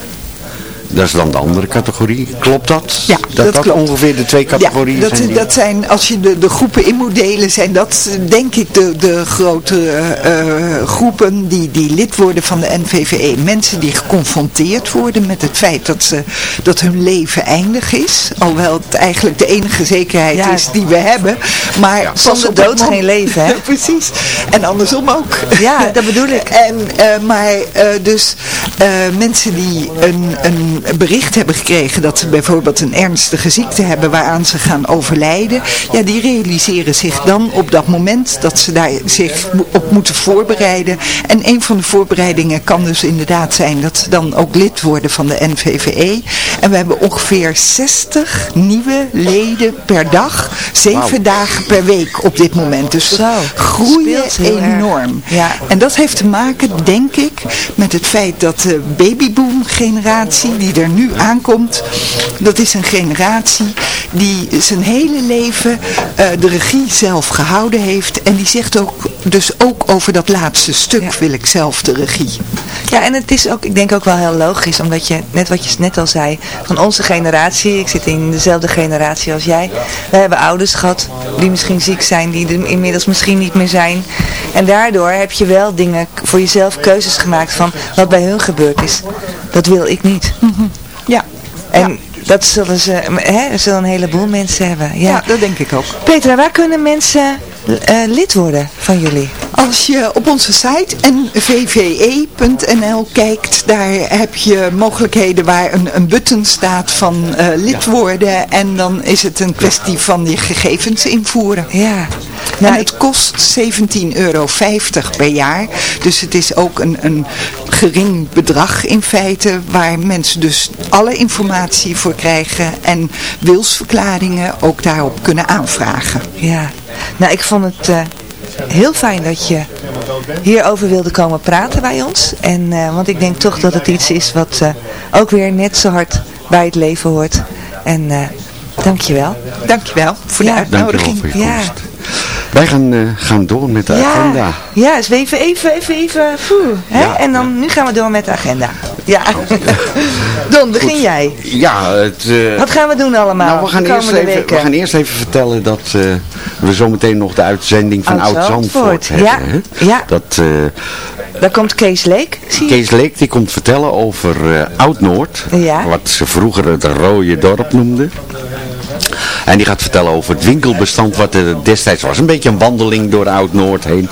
Dat is dan de andere categorie. Klopt dat? Ja, dat, dat klopt. ongeveer de twee categorieën ja, dat, zijn? die- dat zijn, als je de, de groepen in moet delen, zijn dat denk ik de, de grote eh, groepen die, die lid worden van de NVVE. Mensen die geconfronteerd worden met het feit dat, ze, dat hun leven eindig is. Alhoewel het eigenlijk de enige zekerheid Ja. is die we hebben. Maar pas Zonder op het dood geen leven, hè? Ja, *laughs* precies. En andersom ook. Ja, dat bedoel ik. *laughs* En, eh, maar eh, dus eh, mensen die een, een bericht hebben gekregen dat ze bijvoorbeeld een ernstige ziekte hebben waaraan ze gaan overlijden, ja, die realiseren zich dan op dat moment dat ze daar zich op moeten voorbereiden. En een van de voorbereidingen kan dus inderdaad zijn dat ze dan ook lid worden van de NVVE. En we hebben ongeveer 60 nieuwe leden per dag, zeven dagen per week op dit moment. Dus Zo, groeien enorm. Ja. En dat heeft te maken, denk ik, met het feit dat de babyboom generatie die er nu aankomt, dat is een generatie die zijn hele leven eh, de regie zelf gehouden heeft. En die zegt ook, dus ook over dat laatste stuk wil ik zelf de regie. Ja, en het is ook, ik denk ook wel heel logisch, omdat je, net wat je net al zei, van onze generatie, ik zit in dezelfde generatie als jij, we hebben ouders gehad die misschien ziek zijn, die er inmiddels misschien niet meer zijn. En daardoor heb je wel dingen voor jezelf keuzes gemaakt van wat bij hun gebeurd is. Dat wil ik niet. Ja. En dat zullen ze, hè, zullen een heleboel mensen hebben. Ja. Ja, dat denk ik ook. Petra, waar kunnen mensen eh, lid worden van jullie? Als je op onze site nvve.nl kijkt, daar heb je mogelijkheden waar een, een button staat van eh, lid worden. En dan is het een kwestie van je gegevens invoeren. Ja. En het kost 17,50 euro per jaar. Dus het is ook een, een gering bedrag in feite, waar mensen dus alle informatie voor krijgen en wilsverklaringen ook daarop kunnen aanvragen. Ja, nou ik vond het eh, heel fijn dat je hierover wilde komen praten bij ons. En, eh, want ik denk toch dat het iets is wat eh, ook weer net zo hard bij het leven hoort. En eh dankjewel. Dankjewel voor Ja. de uitnodiging. Dankjewel voor je Ja. Wij gaan, eh, gaan door met de agenda. Ja, ja dus even, even, even, even, poeh, hè? Ja. En dan, nu gaan we door met de agenda. Ja. *laughs* Don, begin jij. Ja, het... eh, Wat gaan we doen allemaal Nou, we gaan, eerst even, weken? we gaan eerst even vertellen dat eh, we zometeen nog de uitzending van Oud-Zandvoort. Oud-Zandvoort hebben. Ja, hè? ja. Dat Daar komt Kees Leek, zie? Kees Leek die komt vertellen over Oud-Noord. Ja. Wat ze vroeger het rode dorp noemden. En die gaat vertellen over het winkelbestand wat er destijds was. Een beetje een wandeling door Oud-Noord heen.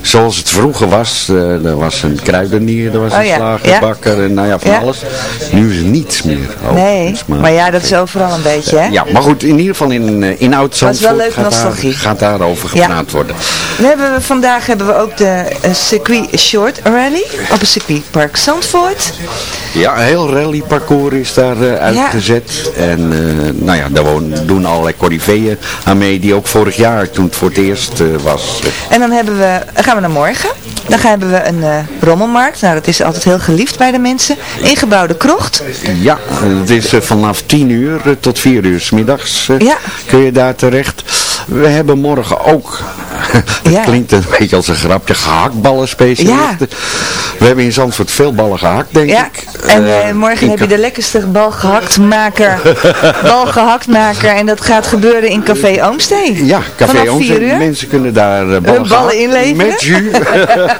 Zoals het vroeger was. Eh, er was een kruidenier, er was Oh een ja, slager, ja. bakker en nou ja, van Ja. alles. Nu is er niets meer. Nee, overigens, maar ja, dat is overal een beetje, hè? Ja, maar goed, in ieder geval in, eh, in oud Was wel leuk gaat, daar, gaat daarover Ja. gepraat worden. Dan hebben we, vandaag hebben we ook de eh, circuit short rally op het circuitpark Zandvoort. Ja, een heel rallyparcours is daar uitgezet. En nou ja, daar wonen- doen allerlei corriveeën aan mee, die ook vorig jaar, toen het voor het eerst eh, was. En dan hebben we, gaan we naar morgen. Dan hebben we een eh, rommelmarkt. Nou, dat is altijd heel geliefd bij de mensen. Ingebouwde krocht. Ja, het is eh, vanaf 10 uur tot 4 uur 's middags Ja. kun je daar terecht. We hebben morgen ook, *laughs* het Ja. klinkt een beetje als een grapje, gehaktballen specialisten. We hebben in Zandvoort veel ballen gehakt, denk Ja, ik. en Eh, eh, morgen heb je de lekkerste balgehaktmaker, *laughs* balgehaktmaker en dat gaat gebeuren in Café Oomstee. Ja, Café Oomstee. 4 uur. Mensen kunnen daar eh, ballen, ballen inleveren. Met jus.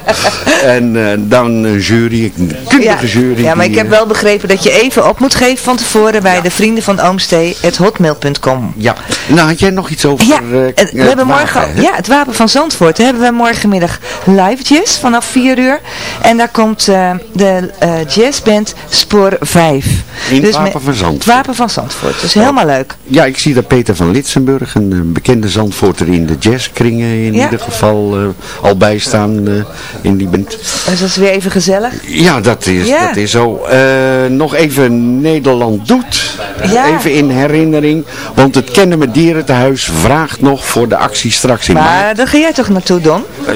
*laughs* en dan een jury, een kundige jury. Ja, maar die, ik heb wel begrepen dat je even op moet geven van tevoren bij de vrienden van Oomstee, het hotmail.com. Ja, nou had jij nog iets over Ja, we hebben morgen, ja, het Wapen van Zandvoort. Daar hebben we morgenmiddag live jazz vanaf 4 uur. En daar komt eh, de eh, jazzband Spoor 5. In het Dus Wapen van Zandvoort. Wapen van Zandvoort. Dus helemaal leuk. Ja, ik zie dat Peter van Litsenburg, een eh, bekende Zandvoorter in de jazzkringen in Ja. ieder geval al bijstaan in die band. Dus dat is weer even gezellig. Ja, dat is, Ja. dat is zo. Nog even Nederland doet. Ja. Even in herinnering, want het Kennen met Dierentehuis vraagt nog voor de actie straks in maart. Maar ga jij toch naartoe, Don? Eh,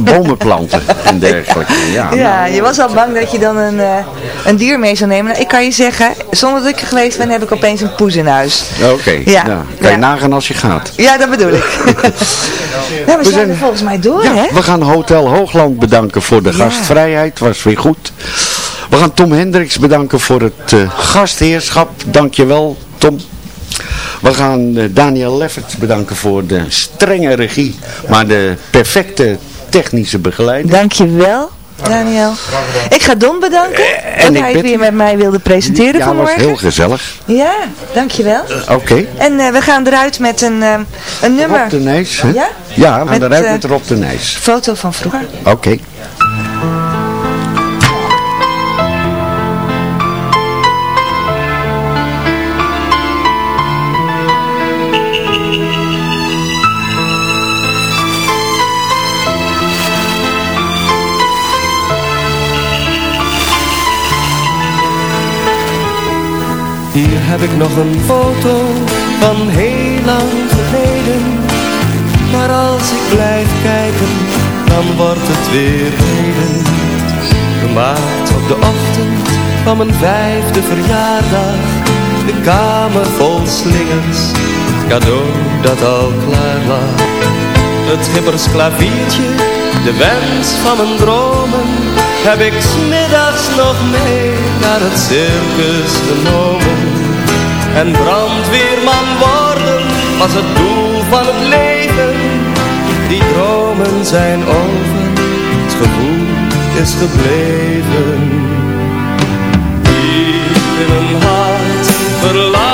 bomen planten en dergelijke. Ja, *laughs* Ja, nou, je was al bang dat je dan een, eh, een dier mee zou nemen. Nou, ik kan je zeggen, zonder dat ik er geweest ben, heb ik opeens een poes in huis. Oké, Ja. nou, kan je Ja. nagaan als je gaat. Ja, dat bedoel ik. *laughs* ja, we, zijn- er volgens mij door, Ja, hè? we gaan Hotel Hoogland bedanken voor de gastvrijheid, was weer goed. We gaan Tom Hendricks bedanken voor het eh, gastheerschap, dankjewel Tom. We gaan eh, Daniel Leffert bedanken voor de strenge regie, maar de perfecte technische begeleiding. Dankjewel, Daniel. Ik ga Don bedanken en dat ik hij het weer met mij wilde presenteren Ja, was vanmorgen. heel gezellig. Ja, dankjewel. Oké. En eh, we gaan eruit met een, eh, een nummer. Rob de Nijs, hè? Ja? Ja, we gaan Met, eruit eh, met Rob de Nijs. Foto van vroeger. Oké. Heb ik nog een foto van heel lang geleden. Maar als ik blijf kijken, dan wordt het weer heden. Gemaakt op de ochtend van mijn vijfde verjaardag. De kamer vol slingers, het cadeau dat al klaar lag. Het gippersklaviertje, de wens van mijn dromen Heb ik smiddags nog mee naar het circus genomen En brandweerman worden was het doel van het leven. Die dromen zijn over, het gevoel is gebleven. Diep in mijn hart verlang